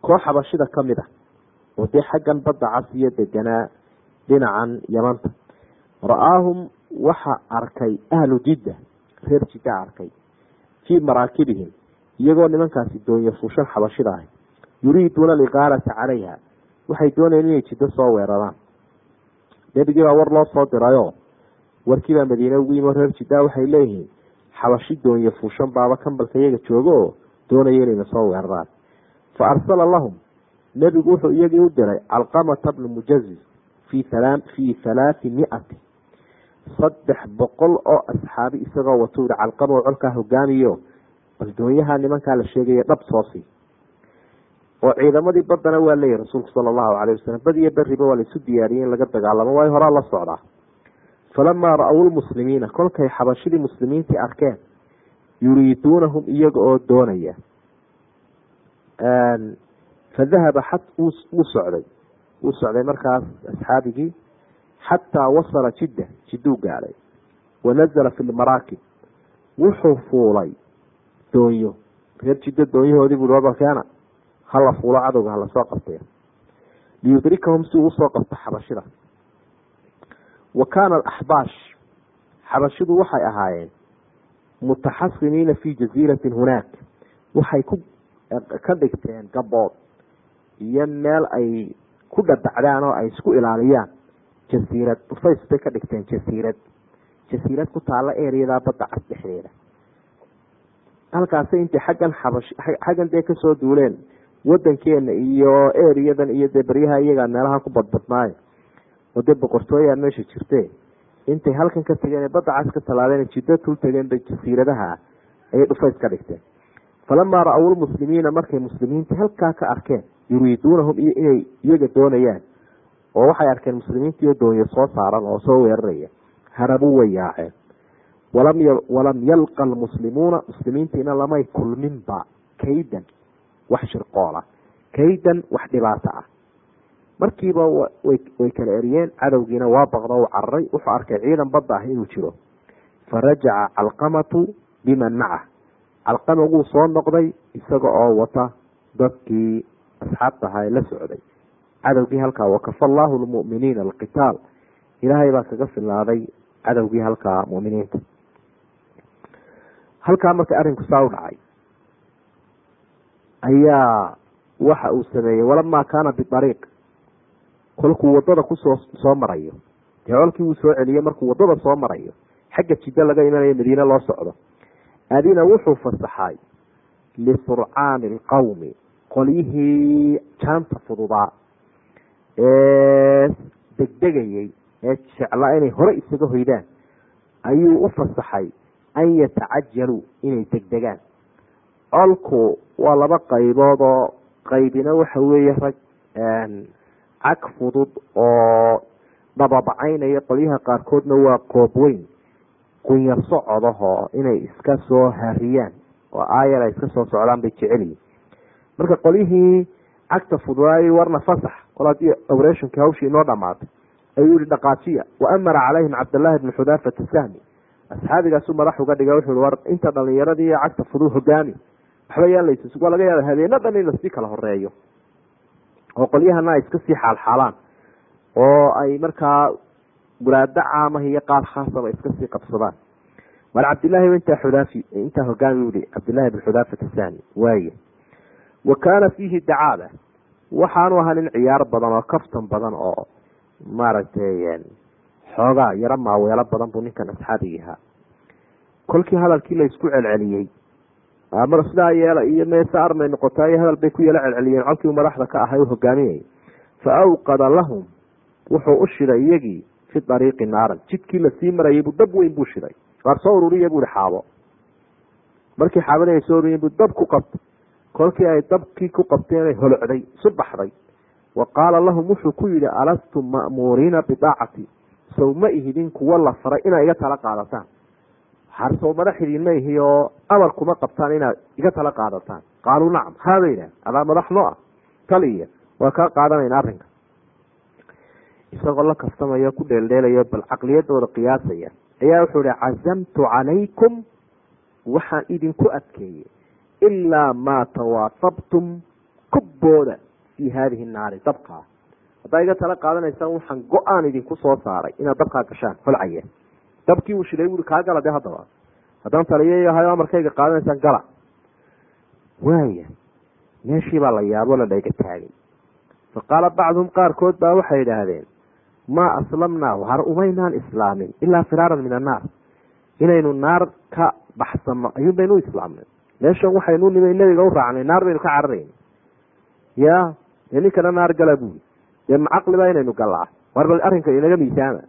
Koox xabashida ka mid a oo dee xaggan badda cas iyo deganaa dhinacan yamanta. Ra'aahum waxa arkay ahlu jidda reer jidda arkay fii maraakibihim iyagoo nimankaasi doonye fuushan xabashida ahay yuriiduuna aliqaalata calayha waxay doonayeen inay jiddo soo weeraraan. Nebigii baa war loo soo dirayo warkiibaa madiine ugu yimi reer jiddaa waxay leeyihiin xabashi doonye fuushan baaba kambalka iyaga joogo oo inayna soo weeraraan. Fa arsala lahum nebigu wuxuu iyagii u diray calqamata bnu mujazis fi fii halaati miati. Saddex boqol oo asxaabi isagoo watuu yihi calqama oo colkaa hogaamiyo baldoonyaha nimankaa la sheegaya dhab soosi oo ciidamadii badana waa leeyahy rasuulku sala allahu calayh wasalam bad iyo beriba waa laisu diyaariyey in laga dagaalamo waayo horaa la socdaa falamaa ra-w lmuslimiina kolkay xabashidii muslimiintii arkeen yuriiduunahum iyaga oo doonaya fadahaba xat wuu socday wuu socday markaas asxaabigii xataa wasala jidda jidduu gaadhay wanazala fi lmaraakib wuxuu fuulay doonyo reer jiddo doonyahoodii bui wabalkeena hala fuulo cadowga hala soo qabtay liyudrikahum si uu u soo qabto xabashida wa kaana axbaash xabashidu waxay ahaayeen mutaxasiniina fi jaziiratin hunaak. Waxay ku ka dhigteen gabood iyo meel ay ku dhadacdaan oo ay isku ilaaliyaan. Jasiirad dhufays bay ka dhigteen jasiirad. Jasiirad ku taalla ereyada badda cas dhexdeeda. Halkaasi intay xaggan xabash xaggan dee ka soo duuleen. Wadankeena iyo ereyadan iyo dee beryaha iyagaa meelaha ku badbadnaayo oo dee boqortooyaa meesha jirte. Intay halkan ka tageen badda cas ka tallaadeen jiddo tul tageen bay jasiiradaha ayay dhufays ka dhigteen. Falamaa ra'aw lmuslimiina markay muslimiinta halkaa ka arkeen yuriiduunahum iyo inay iyaga doonayaan oo waxay arkeen muslimiintiiyo doonyo soo saaran oo soo weeraraya harabuu way yaaceen walam walam yalqa almuslimuuna muslimiintiina lamay kulminba kaydan wax shirqoola kaydan wax dhibaato ah markiiba way kala eriyeen cadowgiina waa baqdo u cararay wuxuu arkay ciidan badda ah inuu jiro. Farajaca calqamatu biman macah calqama soo noqday isaga oo wata dadkii asxaabta ahaa ee la socday. Cadowgii halkaa wakafa allahu lmu'miniina alqitaal. Ilaahay baa kaga filaaday cadowgii halkaa mu'miniinta. Halkaa marka arrinku saa u dhacay ayaa waxa uu sameeyey walamaa kaana biariiq kolkuu waddada ku soo soo marayo. Dee colkii wuu soo celiyey markuu waddada soo marayo xagga jiddo laga imanayo madiine loo socdo. Adina wuxuu fasaxay lisurcaani alqawmi qolyihii jaanta fududaa ee degdegayey ee jeclaa inay hore isaga hoydaan. Ayuu u fasaxay an yatacajaluu inay degdegaan. Colku waa laba qaybood oo qaybina waxa weeye rag cag fudud oo dhababacaynaya qolyaha qaarkoodna waa qoob weyn. Gunya socodahoo inay iska soo hariyaan oo aayar ay iska soo socdaan bay jecelyihin marka qolyihii cagta fududaayay warna fasax kol haddii obrationki hawshii inoo dhamaatay ayuu yihi dhaqaajiya wa amara calayhim cabdallaahi bni xudaafata sahmi asxaabigaasuu madax uga dhiga wuxuu war inta dhalinyaradii cagta fudud hogaami waxba yaan laysus waa laga yaaba habeena dhan in la sii kala horeeyo oo qolyahana ay iska sii xaalxaalaan oo ay markaa guraado caamah iyo qaar khaasaba iska sii qabsadaan. Mar cabdillahi intaa xudaafi intaa hogaami uhi cabdillahi bn xudaafata sahmi waaye wa kaana fiihi dacaaba waxaanu ahaa nin ciyaar badan oo kaftan badan oo maaragtay xoogaa yaro maaweelo badan buu ninkan asxaabigi ahaa. Kolkii hadalkii la isku celceliyey mar sidaa yeela iyo meese armay noqotaa iyo hadal bay ku yala celceliyeen. Colkii u madaxda ka ahay u hogaaminayay fa awqada lahum wuxuu u shiday iyagii fi dariiqi naaran. Jidkii la sii marayay buu dab weyn buu shiday waar soo ururiya buuhi xaabo. Markii xaabadii ay soo ururiyeen buu dab ku qabtay. Kolkii ay dabkii ku qabteenay holocday isu baxday wa qaala lahum wuxuu ku yihi alastum ma'muuriina bidaacati? Sow ma ihidin kuwo la faray inaa iga tala qaadataan harsow madax idinma ihi oo amar kuma qabtaan inaad iga tala qaadataan. Qaaluu nacam haaba yidhah adaa madax no ah. Taliya waa kaa qaadanayna arrinka. Isagoo la kaftamaya ku dheeldheelaya bal caqliyadooda qiyaasaya. Ayaa wuxuu ihi cazamtu calaykum waxaan idinku adkeeyey ilaa maa tawaasabtum kubbooda fii haadihi naari. Dabkaa. Haddaa iga tala qaadanaysaan waxaan go'aan idinku soo saaray inaad dabkaa gashaan holcaya dabkii uu shiday wuri kaa gala de haddaba. Haddaan taliya ahayo amarkayga qaadanaysaan gala. Waaya meeshii baa la yaabo la dhayga taagay. Fa qaala bacduhum qaarkood baa waxay idhaahdeen maa aslamnaa har umaynaan islaamin ilaa firaaran min annaar inaynu naar ka baxsano ayuun baynu u islaamnay. Meeshan waxaynu nimay nebiga u raacnay naar baynu ka cararayn ya ninkana naar gala buuri dee macaqliba inaynu gallaa. War bal arrinka inaga miisaama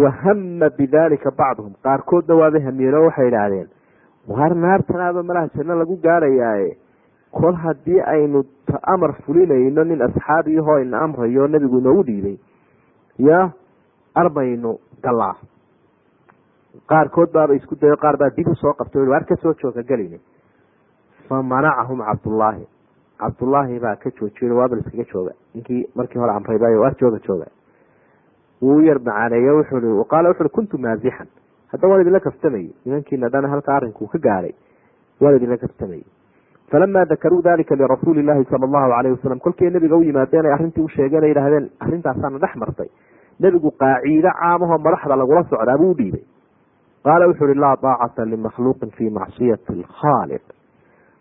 wahama bidalika bacduhum qaarkoodna waaba hamiyeen oo waxay idhaahdeen waar naartanaaba malaha janno lagu gaarayaaye kol haddii aynu amar fulinayno nin asxaabiyahoo ina amrayo nebigu inoogu dhiibay ya armaynu gallaa qaarkood baaba isku dayo qaar baa dib u soo qabtay waar ka soo jooga gelini fa manacahum cabdullaahi cabdullaahi baa ka joojiyo waabal iskaga jooga ninkii markii hore amrayba waar jooga jooga wuu yar macaaneeyo wuxuu qaala wuxuui kuntu maazixan hadda waan idinla kaftamayey nimankiina dhana halka arrinkuu ka gaaray waan idinla kaftamayey falama dakaruu dalika lirasuuli llahi sala allahu alayhi wasalam kolkii nabiga u yimaadeen ay arrintii u ay yidhahdeen arrintaasaana dhex martay. Nebigu qaaciide caamahoo madaxda lagula socdaa buu udhiibay qaala wuxu uhi laa daacata limakhluuqin fii macsiyati alkhaaliq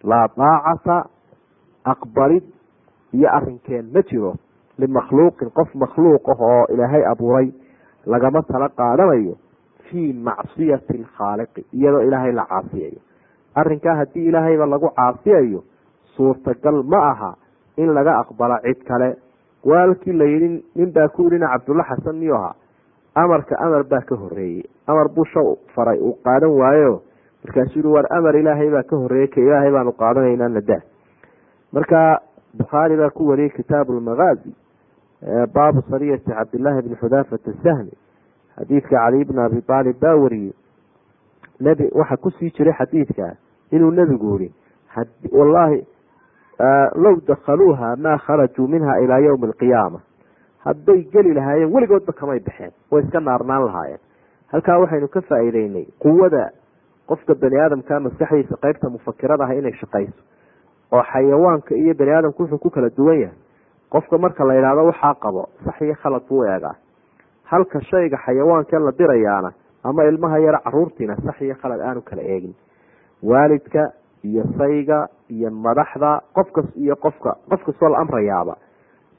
laa daacata aqbalid iyo arinkeen ma jiro limakhluuqin qof makhluuq ah oo ilaahay abuuray lagama tala qaadanayo fii macsiyati alkhaaliqi iyadoo ilaahay la caasiyayo arrinkaa haddii ilaahayba lagu caasiyayo suurtagal ma aha in laga aqbalo cid kale waalkii la yidhi nin baa ku yidhina cabdulla xasan miyuu ahaa amarka amar baa ka horeeyey amar buu faray uu qaadan waayo markaasuu yihi war amar ilaahay baa ka horeeyey ka ilaahay baanu qaadanaynaa nadaa marka bukhaari baa ku wariyey kitaabu lmagaazi baabu sariyati cabdillaahi bni xudaafata sahmi xadiidka cali bni abi aalib baa wariyey. Nebi waxaa ku sii jiray xadiidka inuu nebigu yihi wallaahi low dakhaluuha maa kharajuu minha ilaa yowmi alqiyaama. Hadday geli lahaayeen weligoodba kamay baxeen way iska naarnaan lahaayeen. Halkaa waxaynu ka faa'iideynay quwada qofka bani aadamka maskaxdiisa qeybta mufakirada ah inay shaqayso oo xayawaanka iyo bani aadamku wuxuu ku kala duwan yahay qofka marka la yidhaahdo waxaa qabo sax iyo khalad buu eegaa. Halka shayga xayawaanka la dirayaana ama ilmaha yara caruurtiina sax iyo khalad aanu kala eegin. Waalidka iyo sayga iyo madaxda qofkas iyo qofka qof kastoo la amrayaaba.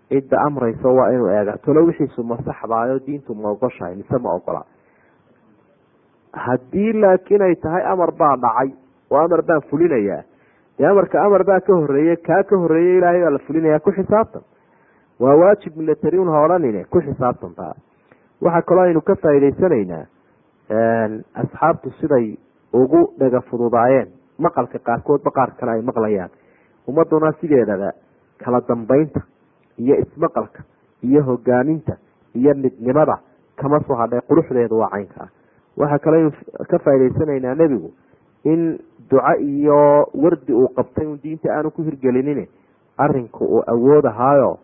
Cidda amrayso waa inuu eega tolo wixiisu ma saxdaayo diintu ma ogoshahay mise ma ogola. Haddii laakiin ay tahay amar baa dhacay oo amar baan fulinayaa. Dee amarka amar baa ka horeeye kaa ka horeeye ilaahay baa la fulinayaa ku xisaabtan waa waajib milatariun ha odhanine ku xisaabtantaa waxaa kaloo aynu ka faa'iidaysanaynaa asxaabtu siday ugu dhaga fududaayeen. Maqalka qaarkoodba qaar kale ay maqlayaan. Ummaduna sideedaba kala dambeynta iyo ismaqalka iyo hogaaminta iyo midnimada kama soo hadhay quruxdeedu waa caynka ah. Waxaa kaloo ka faa'idaysanaynaa nebigu in duco iyo wardi uu qabtay un diinta aanu ku hirgelinin arinku uu awood ahaayo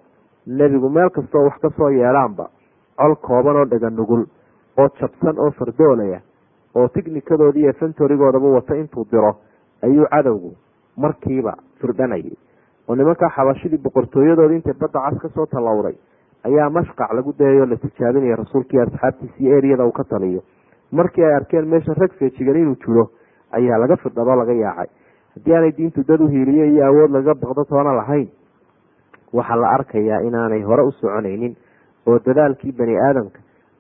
nebigu meel kastoo wax ka soo yeelaanba col kooban oo dhaga nugul oo jabsan oo fardoolaya oo tighnikadoodii iyo fentorigoodaba wata intuu diro ayuu cadowgu markiiba firdhanayay oo nimankaa xabashidii boqortooyadoodii intay badda cas ka soo tallowday ayaa mashqac lagu dayayo la tijaabinaya rasuulkii asxaabtiisi iyo eriyada uu ka taliyo. Markii ay arkeen meesha rag feejigan inuu jiro ayaa laga firdhadoo laga yaacay. Haddii aanay diintu dad u hiiliye iyo awood laga baqdo toona lahayn waxaa la arkayaa inaanay hore u soconaynin oo dadaalkii bani aadamka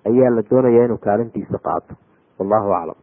ayaa la doonayaa inuu kaalintiisa qaato. Wallahu aclam